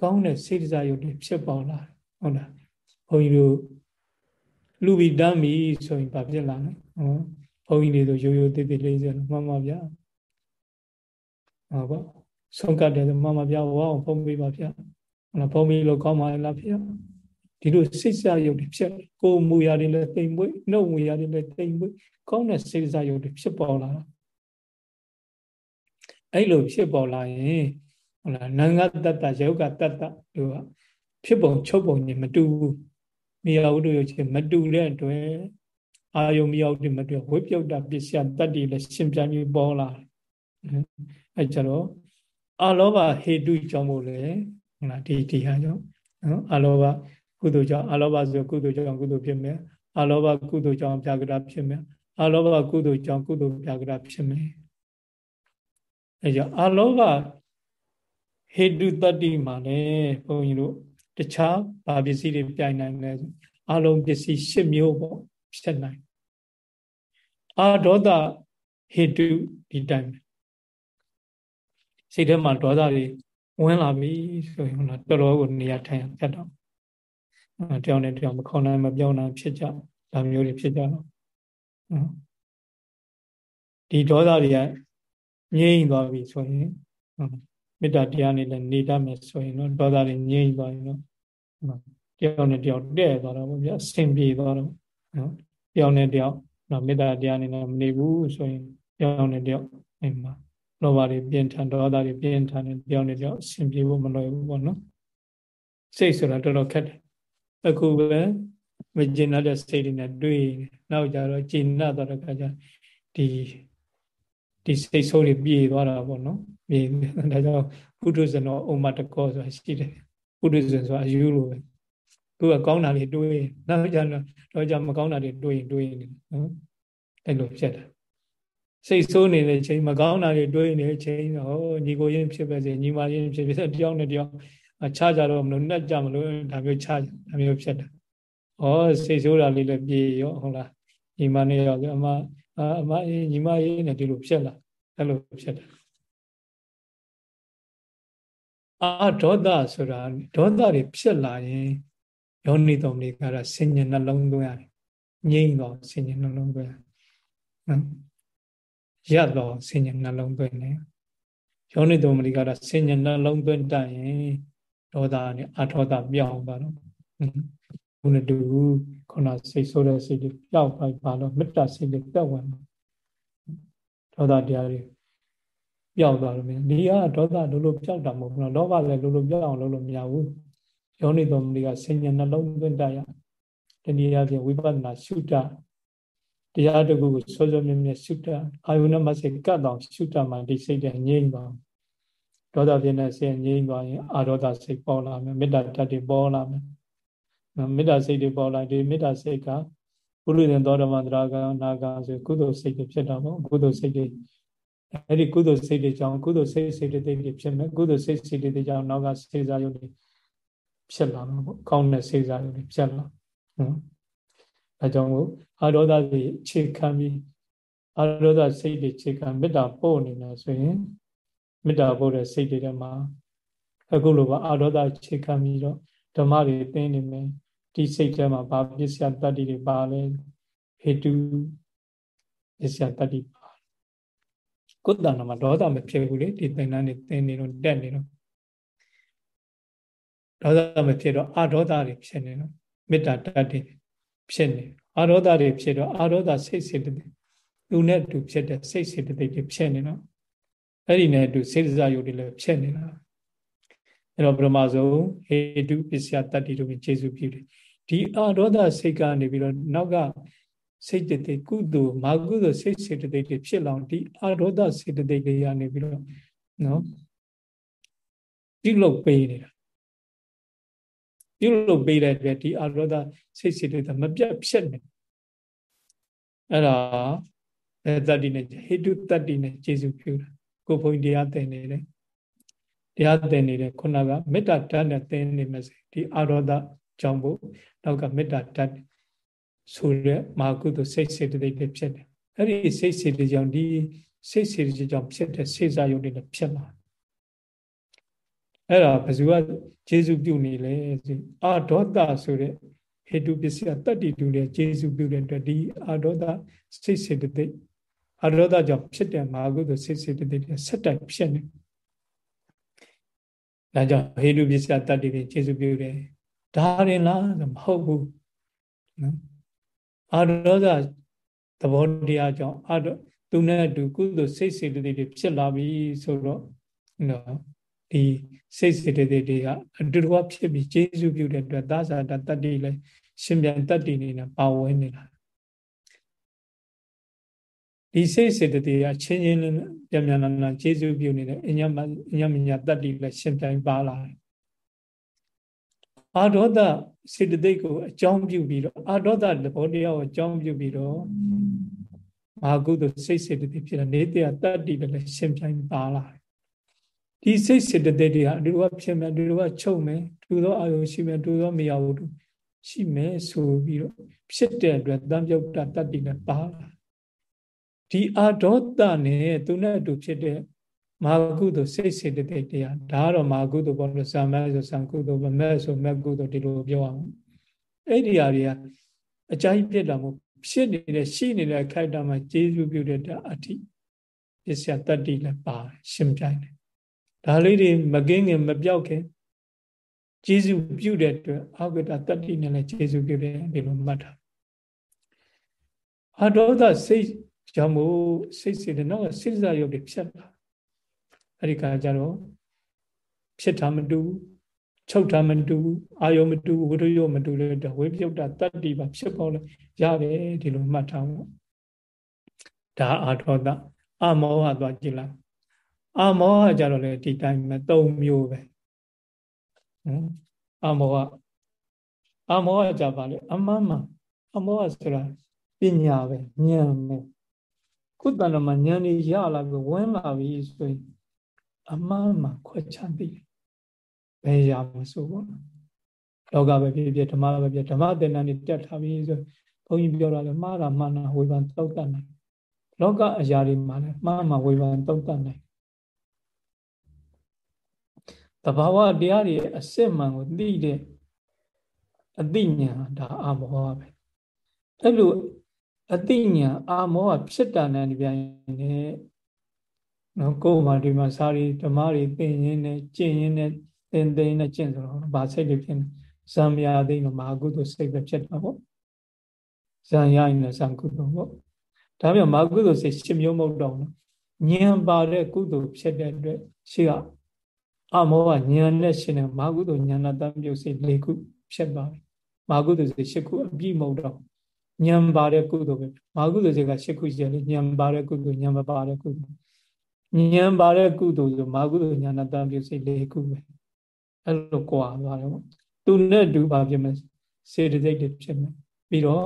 ကောင်းတဲ့စိတ်စားရုပ်တွေဖြစ်ပေါ်လာဟုတ်လားဘုန်းကြီးတို့လူပြီးတမ်းပြီဆိုရင်ဘာဖြစ်လာလဲဟောဘုန်းကြီးတွေဆိုရိုးရိုးသေးသေးလေးဆိုမှန်ပါဗျာဟုတ်ပါဆုံးကတ်တယ်ဆိုမှန်ပါဗျာဝါအောင်ဖုံးပေးပါဗျာ နော်ဘုံမီလို့ကောင်းပါလားဖေဒီလိုစိတ်ဆရုပ်တွေဖြစ်ကိုယ်မူရာတွေလည်းတိမ်မွေ့နှုတ်မူရာတွေလည်းတိမ်မွေ့ကောင်းတဲ့စိတ်ဆရုပ်တွေဖြစ်ပေါ်လာတာအဲ့လိုဖြစ်ပေါ်လာရင်ဟုတ်လားနငတတ္တယောဂတတ္တတို့ကဖြစ်ပုံချုပ်ပုံတွေမတူဘူးမိယဝတ္ထုရုပ်ချင်းမတူတဲ့အတွက်အာယုံမိယဝတ္ထုမတူဝိပယုတ်တပစ္စယတတ္တိလည်းရှင်ပြန်ပြီးပေါ်လာတယ်အဲ့ကြတော့အလောဘဟေတုကြောင့်မို့လေ ဟုတ်လားဒီဒီဟာကြောင့်နော်အလောဘကုသိုလ်ကြောင့်အလောဘဆိုကုသိုလ်ကြောင့်ကုသိုလ်ဖြစ်မယ်အလောဘကုသိုလ်ကြောင့်ပြာကရဖြစ်မယ်အလောဘကုသိုလ်ကြောင့်ကုသိုလ်ပြာကရဖြစ်မယ်အဲကြောင့်အလောဘဟေတုတတ္တိမှာလည်းဘုန်းကြီးတို့တခြားဘာပစ္စည်းတွေပြိုင်နိုင်လဲအလုံးပစ္စည်း၈မျိုးပေါ့ဖြစ်နိုင်အာဒေါသဟေတုဒီတိုင်းစိတ်ထဲမှာဒေါသတွေ ဝင်လာပြီဆိုရင်ဟုတ်လားတော်တော်ကိုနေရာထိုင်ဖြတ်တော့တယောက်နဲ့တယောက်မခေါနိုင်မပြောင်းနိုင်ဖြစ်ကြဒါမျိုးတွေဖြစ်ကြတော့ဒီဒေါသတွေကငြိမ့်သွားပြီဆိုရင်မေတ္တာတရားနဲ့လည်းနေတတ်မယ်ဆိုရင်တော့ဒေါသတွေငြိမ့်သွားရင်တော့တယောက်နဲ့တယောက်တဲ့သွားတော့ဗျာအဆင်ပြေသွားတော့နော်တယောက်နဲ့တယောက်နော်မေတ္တာတရားနဲ့မနေဘူးဆိုရင်တယောက်နဲ့တယောက်အိမ်မှာ လောဘတွေပြင်းထန်ဒေါသတွေပြင်းထန်တယ်တယောက်နဲ့တယောက်အဆင်ပြေဖို့မလွယ်ဘူးပေါ့နော်စိတ်ဆိုတာတော်တော်ခက်တယ်အခုပဲမကျင်တဲ့စိတ်တွေနဲ့တွေ့နောက်ကြတော့ကျင်나တော့တဲ့ခါကျဒီဒီစိတ်ဆိုးတွေပြေသွားတာပေါ့နော်ပြေဒါကြောင့်ပုထုဇဉ်တော်ဥမ္မတကောဆိုတာရှိတယ်ပုထုဇဉ်ဆိုတာအယူလိုပဲသူကကောင်းတာတွေတွေးနောက်ကြတော့ကြမကောင်းတာတွေတွေးရင်တွေးနေနော်အဲ့လိုဖြစ်တာ စိတ်ဆိုးနေတဲ့ချိန်မကောင်းတာတွေတွေးနေတဲ့ချိန်ဟောညီကိုရင်းဖြစ်ပဲစေညီမရင်းဖြစ်ဖြစ်တယောက်နဲ့တယောက်အခြားကြတော့မလို့နှက်ကြမလို့ဒါမျိုးခြားဒါမျိုးဖြစ်တာဩစိတ်ဆိုးတာလေးလည်းပြေရောဟုတ်လားညီမနဲ့ရောအမအမအေးညီမအေးနဲ့ဒီလိုဖြစ်လာအဲ့လိုဖြစ်တာအာဒေါသဆိုတာဒေါသတွေဖြစ်လာရင်ယောနိတော်တွေကတော့ဆင်ញနှလုံးသွင်းရတယ်ငြိမ့်တော့ဆင်ញနှလုံးသွင်းနော် ရတော့ဆင်ញနှလုံးသွင်းတယ်ယောနိတော်တွေကတော့ဆင်ញနှလုံးသွင်းတတ်ရင်ဒေါသနဲ့အထောသပြောင်းသွားတော့ဘုနဲ့တူခုနစိတ်ဆိုးတဲ့စိတ်တွေပျောက်သွားပါတော့မေတ္တာစိတ်တွေပျောက်သွားတယ်ဒေါသတရားတွေပျောက်သွားလို့မြင်ဒီကဒေါသလိုလိုပျောက်တာမဟုတ်ဘူးနော်လောဘလည်းလိုလိုပျောက်အောင်လုပ်လို့မရဘူးယောနိတော်မူကဆင်ញနှလုံးသွင်းတတ်ရတနည်းအားဖြင့်ဝိပဿနာရှုတတ ရားတခုကိုစောစောမြဲမြဲရှုတအာယုဏမစိတ်ကတ်တော်ရှုတမှဒီစိတ်တွေငြိမ့်သွားဒေါသဖြစ်တဲ့စိတ်ငြိမ့်သွားရင်အာဒေါသစိတ်ပေါ်လာမယ်မေတ္တာဓာတ်တွေပေါ်လာမယ်မေတ္တာစိတ်တွေပေါ်လာဒီမေတ္တာစိတ်ကပုရိသင်သောဓမ္မတရာကနာကဆိုကုသိုလ်စိတ်တွေဖြစ်တာပေါ့ကုသိုလ်စိတ်တွေအဲ့ဒီကုသိုလ်စိတ်တွေကြောင့်ကုသိုလ်စိတ်စိတ်တွေဖြစ်မယ်ကုသိုလ်စိတ်စိတ်တွေကြောင့်နောက်ကစေစားရုပ်တွေဖြစ်လာမှာပေါ့ကောင်းတဲ့စေစားရုပ်တွေဖြစ်လာနော် အဲကြောင့်ကိုအာရောဒတွေအခြေခံပြီးအာရောဒစိတ်တွေအခြေခံမေတ္တာပို့နေတယ်ဆိုရင်မေတ္တာပို့တဲ့စိတ်တွေထဲမှာအခုလိုပါအာရောဒအခြေခံပြီးတော့ဓမ္မတွေသိနေမယ်ဒီစိတ်ထဲမှာဘာပစ္စယတတ္တိတွေပါလဲဟေတုပစ္စယတတ္တိပါကုသနာမှာဒေါသမဖြစ်ဘူးလေဒီသင်္ကန်းတွေသင်နေတော့တက်နေတော့ဒေါသမဖြစ်တော့အာဒေါသတွေဖြစ်နေတော့မေတ္တာတတ္တိ ဖြစ်နေအာဒေါသတွေဖြစ်တော့အာဒေါသစိတ်စေတသိက်သူနဲ့တူဖြစ်တဲ့စိတ်စေတသိက်တွေဖြစ်နေတော့အဲ့ဒီနဲ့တူစေတစာယုတ်တွေလည်းဖြစ်နေတာအဲ့တော့ပရမဇုံဟေတုပစ္စယတတ္တိတို့ကိုခြေစုပြုတယ်ဒီအာဒေါသစိတ်ကနေပြီးတော့နောက်ကစိတ်တသိကုသိုလ်မာကုသိုလ်စိတ်စေတသိက်တွေဖြစ်လောင်ဒီအာဒေါသစေတသိက်တွေကနေပြီးတော့နော်ပြုလုပ်ပေးနေတာ ပြုလုပ်ပေးတဲ့အတွက်ဒီအာဒေါသစိတ်စေတသိက်မပြတ်ဖြစ်နေအဲ့ဒါအဲတတ္တိနဲ့ဟေတုတတ္တိနဲ့ခြေစုပြုတာကိုဘုန်းကြီးတရားသင်နေတယ်တရားသင်နေတဲ့ခုနကမေတ္တာဓာတ်နဲ့သင်နေမယ်စေဒီအာရောဒကြောင့်ဖို့နောက်ကမေတ္တာဓာတ်ဆိုတဲ့မာကုသိုလ်စိတ်စေတသိက်တွေဖြစ်တယ်အဲ့ဒီစိတ်စေတကြောင့်ဒီစိတ်စေတကြောင့်ဖြစ်တဲ့စေစားယုတ်တွေလည်းဖြစ်လာ အဲ့ဒါဘယ်သူကကျေစုပြုနေလဲအာဒေါသဆိုတဲ့ဟေတုပစ္စယတတ္တိတူတဲ့ကျေစုပြုတဲ့အတွက်ဒီအာဒေါသစိတ်စေတသိက်အာဒေါသကြောင့်ဖြစ်တဲ့မာကုသိုလ်စိတ်စေတသိက်တွေဆက်တိုက်ဖြစ်နေဒါကြောင့်ဟေတုပစ္စယတတ္တိတွေကျေစုပြုတယ်ဒါရင်လားမဟုတ်ဘူးနော်အာဒေါသသဘောတရားကြောင့်အာဒေါသူနဲ့အတူကုသိုလ်စိတ်စေတသိက်တွေဖြစ်လာပြီဆိုတော့နော် ဒီစိတ်စေတသိက်တွေကအတူတူဖြစ်ပြီးကျေစုပြုတဲ့အတွက်သာသာတတ္တိလည်းရှင်ပြန်တတ္တိနေနဲ့ပါဝင်နေတာဒီစိတ်စေတသိက်ကချင်းချင်းပြန်ပြန်လာလာကျေစုပြုနေတယ်အညမအညမညာတတ္တိလည်းရှင်ပြန်ပါလာတယ်အာဒေါသစေတသိက်ကိုအကြောင်းပြုပြီးတော့အာဒေါသသဘောတရားကိုအကြောင်းပြုပြီးတော့မာကုသိုလ်စိတ်စေတသိက်ဖြစ်တဲ့နေတရားတတ္တိလည်းရှင်ပြန်ပါလာတယ် ဒီစိတ်စေတသိက်တွေဟာဒီလိုကဖြစ်မယ်ဒီလိုကချုပ်မယ်ဒူသောအာယုရှိမယ်ဒူသောမရဘူးရှိမယ်ဆိုပြီးတော့ဖြစ်တဲ့အတွက်တံပြုတ်တတ္တိနဲ့ပါလာဒီအာဒေါသနဲ့သူနဲ့အတူဖြစ်တဲ့မာကုသိုလ်စိတ်စေတသိက်တရားဒါကတော့မာကုသိုလ်ပေါ်လို့ဇာမတ်ဆိုဇံကုသိုလ်မမတ်ဆိုမတ်ကုသိုလ်ဒီလိုပြောအောင်အဲ့ဒီအရာတွေကအကြိုက်ဖြစ်တာမို့ဖြစ်နေတဲ့ရှိနေတဲ့ခိုက်တာမှာကျေးဇူးပြုတဲ့အဋ္ဌိပစ္စယတတ္တိလည်းပါတယ်ရှင်းပြိုင်တယ် ဒါလေးတွေမကင်းခင်မပြောက်ခင်ကျေးဇူးပြုတဲ့အတွက်အာဂတတတ္တိနဲ့လည်းကျေးဇူးပြုတယ်ဒီလိုမှတ်တာအဒေါသစိတ်ကြောင့်မို့စိတ်စေတဲ့နောက်ကစိတ်စားရုပ်တွေဖြစ်လာအဲ့ဒီကကြတော့ဖြစ်တာမတူချုပ်တာမတူအာယုံမတူဝိရိယမတူတဲ့ဝိပယုတ်တာတတ္တိပါဖြစ်ပေါ်လဲရတယ်ဒီလိုမှတ်ထားဖို့ဒါအာထောတအမောဟသွားကြည့်လိုက် အာမောကကြတော့လေဒီတိုင်းပဲ၃မျိုးပဲနော်အာမောကအာမောကကြပါလေအမမအမောကဆိုတာပညာပဲဉာဏ်ပဲခုတန်တော်မှာဉာဏ်ကြီးရလာပြီးဝင်လာပြီဆိုရင်အမမခွဲခြားသိတယ်ဘယ်ရာမဆိုပေါ့လောကပဲဖြစ်ဖြစ်ဓမ္မပဲဖြစ်ဓမ္မသင်္ဍာနေတက်ထားပြီဆိုဘုန်းကြီးပြောတာလေမှားတာမှန်တာဝေဖန်တောက်တတ်နိုင်လောကအရာတွေမှာလည်းမှားမှဝေဖန်တောက်တတ်နိုင် တဘာဝတရားတွေအစစ်မှန်ကိုသိတဲ့အသိဉာဏ်ဒါအမောဟပဲအဲ့လိုအသိဉာဏ်အာမောဟဖြစ်တာနဲ့ပြန်နေနော်ကိုယ်မှာဒီမှာစာရီဓမ္မတွေသိရင်းနဲ့ကျင့်ရင်းနဲ့သင်သိနဲ့ကျင့်ဆိုတော့ဘာစိတ်တွေဖြစ်နေဇံမြာသိတော့မဟာကုသိုလ်စိတ်ပဲဖြစ်တာပေါ့ဇံရရင်လည်းဇံကုသိုလ်ပေါ့ဒါပြန်မဟာကုသိုလ်စိတ်ရှင်းမျိုးမဟုတ်တော့ဘူးဉာဏ်ပါတဲ့ကုသိုလ်ဖြစ်တဲ့အတွက်ရှိက အမောကဉာဏ်နဲ့ရှင်းတဲ့မဟာကုသိုလ်ဉာဏတံပြုတ်စိတ်၄ခုဖြစ်သွားပြီမဟာကုသိုလ်စိတ်၈ခုအပြည့်မဟုတ်တော့ဉာဏ်ပါတဲ့ကုသိုလ်ပဲမဟာကုသိုလ်စိတ်က၈ခုရှိတယ်ဉာဏ်ပါတဲ့ကုသိုလ်ဉာဏ်မပါတဲ့ကုသိုလ်ဉာဏ်ပါတဲ့ကုသိုလ်ဆိုမာကုသိုလ်ဉာဏတံပြုစိတ်၄ခုပဲအဲ့လိုကြွာသွားတယ်ပေါ့သူနဲ့တူပါဖြစ်မယ်စေတသိက်တွေဖြစ်မယ်ပြီးတော့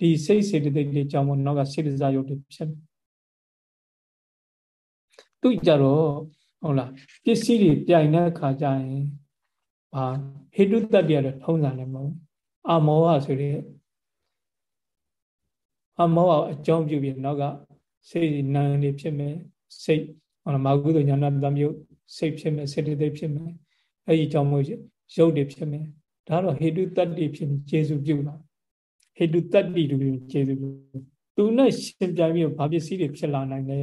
ဒီစိတ်စေတသိက်တွေကြောင့်မို့နောက်ကစေတစာယုတ်တွေဖြစ်မယ်သူကြတော့ ဟုတ်လားပစ္စည်းတွေပြိုင်တဲ့အခါကျရင်ဘာဟေတုတ္တတ္တရထုံးစံလည်းမဟုတ်အမောဟဆိုတဲ့အမောဟအကြောင်းပြုပြီးနောက်ကစိတ်နံတွေဖြစ်မယ်စိတ်ဟောမာကုသိုလ်ညာနာတမျိုးစိတ်ဖြစ်မယ်စေတသိက်ဖြစ်မယ်အဲ့ဒီကြောင့်မို့ရုပ်တွေဖြစ်မယ်ဒါတော့ဟေတုတတ္တိဖြစ်ကျေစုပြုတာဟေတုတတ္တိတူကျေစုပြုသူနဲ့ရှင်ပြိုင်ပြီးဘာပစ္စည်းတွေဖြစ်လာနိုင်လဲ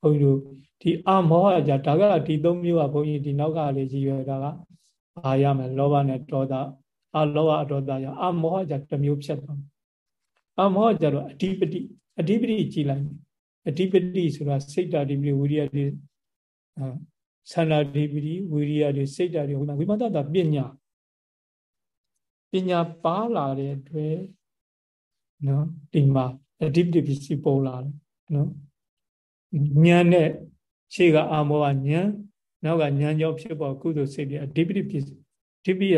ဘုန်းကြီးတို့ ဒီအမောဟကြဒါကဒီသုံးမျိုးကဘုန်းကြီးဒီနောက်ကလေးကြီးရွယ်တာကဘာရမယ်လောဘနဲ့ဒေါသအလောဘအဒေါသရအမောဟကြတစ်မျိုးဖြစ်သွားအမောဟကြတော့အဓိပတိအဓိပတိကြည်လိုက်အဓိပတိဆိုတာစိတ်ဓာတ်ဒီမျိုးဝိရိယတွေဆန္ဒဓိပတိဝိရိယတွေစိတ်ဓာတ်တွေဝိမတတာပညာပညာပါလာတဲ့အတွက်နော်ဒီမှာအဓိပတိပစ္စည်းပေါ်လာတယ်နော်ဉာဏ်နဲ့ ရှေ့ကအာမောကဉာဏ်နောက်ကဉာဏ်ကြောင့်ဖြစ်ပေါ်ကုသိုလ်စိတ်တွေအဓိပတိပစ္စည်းဓိပတိ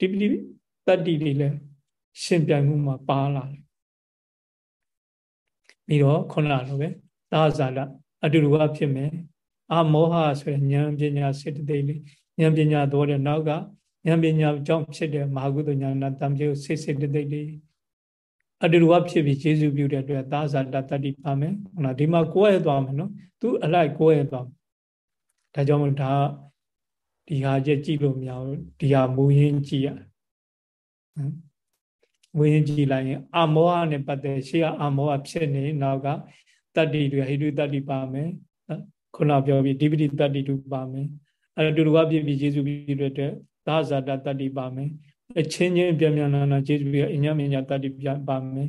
ဓိပတိတတ္တိတွေလည်းရှင်ပြိုင်မှုမှာပါလာတယ်ပြီးတော့ခုနလိုပဲသာဇာလအတူတူကဖြစ်မယ်အမောဟဆိုတဲ့ဉာဏ်ပညာစေတသိက်လေးဉာဏ်ပညာတော်တဲ့နောက်ကဉာဏ်ပညာကြောင့်ဖြစ်တဲ့မဟာကုသဉာဏ်တံပြုစေစေတသိက်လေး အတူတူကဖြစ်ပြီးယေရှုပြုတဲ့အတွက်သာဇာတတတိပါမယ်ဟုတ်လားဒီမှာကိုယ်ရဲ့သွားမယ်နော်သူအလိုက်ကိုယ်ရဲ့သွားဒါကြောင့်မို့ဒါဒီဟာချက်ကြည့်လို့မရဘူးဒီဟာမူရင်းကြည့်ရမူရင်းကြည့်လိုက်ရင်အမောဟနဲ့ပတ်သက်ရှေ့ကအမောဟဖြစ်နေနောက်ကတတ္တိတွေဟိတုတတ္တိပါမယ်ခုနပြောပြီးဒီပတိတတ္တိတူပါမယ်အဲတူတူကပြည့်ပြီးယေရှုပြည့်တဲ့အတွက်သာဇာတတတ္တိပါမယ် အချင်းချင်းပြန်ပြန်နာနာယေရှုပြည့်အညမညာတတ္တိပါမယ်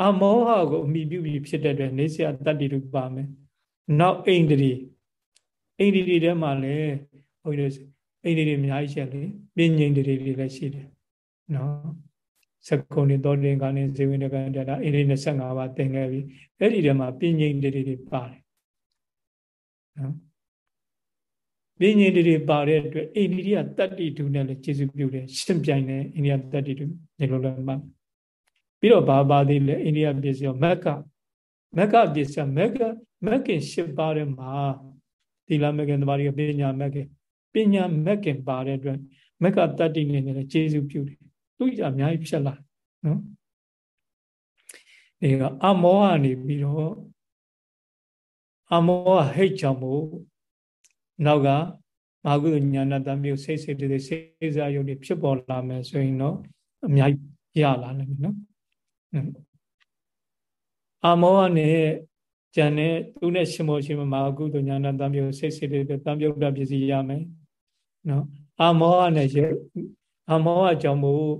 အမောဟကိုအမိပြုပြီးဖြစ်တဲ့အတွက်နေဆရာတတ္တိတူပါမယ်နောက်အိန္ဒြေအိန္ဒြေထဲမှာလည်းဘုရားအိန္ဒြေအများကြီးရှိတယ်ပဉ္ဉ္ဒြေတွေလည်းရှိတယ်နော်စကုံနေတော်တင်ကနေဇေဝိနကံတတာအိန္ဒြေ25ပါးသင်ခဲ့ပြီအဲ့ဒီထဲမှာပဉ္ဉ္ဒြေတွေပါတယ်နော် ပဉ္ဉ္ဒြေပါတဲ့အတွက်အိန္ဒြိယတတ္တိတုနဲ့လည်းကျေစုပြုတယ်ရှင်ပြိုင်တယ်အိန္ဒြိယတတ္တိတုဒီလိုလည်းမှပြီးတော့ဘာပါသေးလဲအိန္ဒြိယပစ္စည်းမက်ကမက်ကပစ္စည်းမက်ကမက်ကင်၈ပါးထဲမှာသီလမက်ကင်တပါးတွေကပညာမက်ကင်ပညာမက်ကင်ပါတဲ့အတွက်မက်ကတတ္တိနဲ့လည်းကျေစုပြုတယ်သူကြအများကြီးဖြစ်လာနော်အဲကအမောဟနေပြီးတော့အမောကဟိတ်ကြောင့်မို့ နောက်ကမာကုညာဏတမျိုးစိတ်စိတ်တွေစိတ်စားယုတ်တွေဖြစ်ပေါ်လာမယ်ဆိုရင်တော့အများကြီးရလာနိုင်မယ်နော်အမောကနေကျန်တဲ့သူနဲ့ရှင်မောရှင်မာကုသညာဏတမျိုးစိတ်စိတ်တွေတံပြုတ်တပစ္စည်းရမယ်နော်အမောကနေအမောအကြောင်းမို့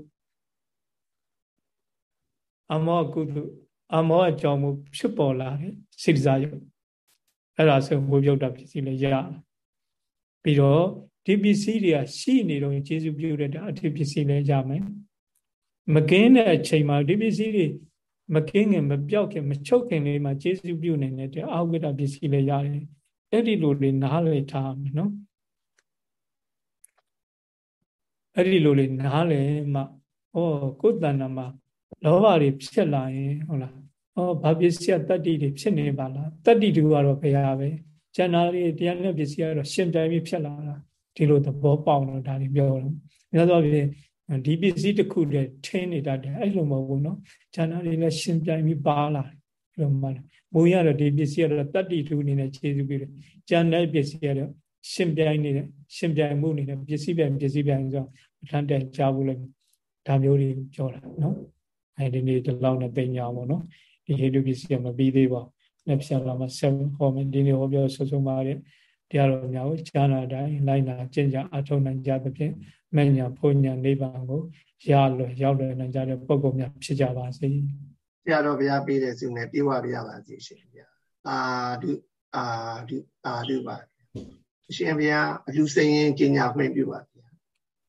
အမောကုသအမောအကြောင်းမို့ဖြစ်ပေါ်လာတဲ့စိတ်စားယုတ်အဲ့ဒါဆိုဝိပြုတ်တပစ္စည်းလည်းရ ပြီးတော့ဒီပစ္စည်းတွေကရှိနေတော့ကျေစုပြုတဲ့အထိပစ္စည်းလည်းရမယ်မကင်းတဲ့အချိန်မှာဒီပစ္စည်းတွေမကင်းခင်မပြောက်ခင်မချုပ်ခင်လေးမှာကျေစုပြုနိုင်တဲ့အာဝိဒပစ္စည်းလည်းရတယ်အဲ့ဒီလိုလေးနားလည်ထားမယ်နော်အဲ့ဒီလိုလေးနားလည်မှဩကိုယ်တဏ္ဍာမှာလောဘတွေဖြစ်လာရင်ဟုတ်လားဩဘာပစ္စည်းတတ္တိတွေဖြစ်နေပါလားတတ္တိတူကတော့ဘုရားပဲ ကျန်တာတွေတရားနဲ့ပစ္စည်းကတော့ရှင်ပြိုင်ပြီးဖြစ်လာတာဒီလိုသဘောပေါက်လို့ဒါတွေပြောတယ်။များသောအားဖြင့်ဒီပစ္စည်းတစ်ခုတည်းထင်းနေတတ်တယ်အဲ့လိုမဟုတ်ဘူးနော်။ကျန်တာတွေလည်းရှင်ပြိုင်ပြီးပါလာတယ်။အဲ့လိုမှလည်းမုံရတော့ဒီပစ္စည်းကတော့တတ္တိတူအနေနဲ့ခြေစုပြီးတယ်။ကျန်တဲ့ပစ္စည်းကတော့ရှင်ပြိုင်နေတဲ့ရှင်ပြိုင်မှုနေတဲ့ပစ္စည်းပြိုင်ပစ္စည်းပြိုင်ဆိုအထမ်းတန်ကြားဘူးလေဒါမျိုးတွေပြောတာနော်။အဲဒီနေ့ဒီလောက်နဲ့ပြင်ညာပေါ့နော်။ဒီဟေတုပစ္စည်းကမပြီးသေးပါဘူး။ လက်ဖြတ်လာမှဆက်ဟောမယ်ဒီနေ့ဟောပြောဆွဆုံးပါတဲ့တရားတော်များကိုကြားနာတိုင်းလိုက်နာကျင့်ကြအထောက်နိုင်ကြသဖြင့်မညာဘုံညာနိဗ္ဗာန်ကိုရလွယ်ရောက်လွယ်နိုင်ကြတဲ့ပုဂ္ဂိုလ်များဖြစ်ကြပါစေ။တရားတော်ဘုရားပေးတဲ့ဆုနဲ့ပြေဝရပါစေရှင်ဗျာ။အာဒုအာဒုအာဒုပါရှင်ဘုရားအလူစိန်ရင်ကျင်ညာခွင့်ပြုပါ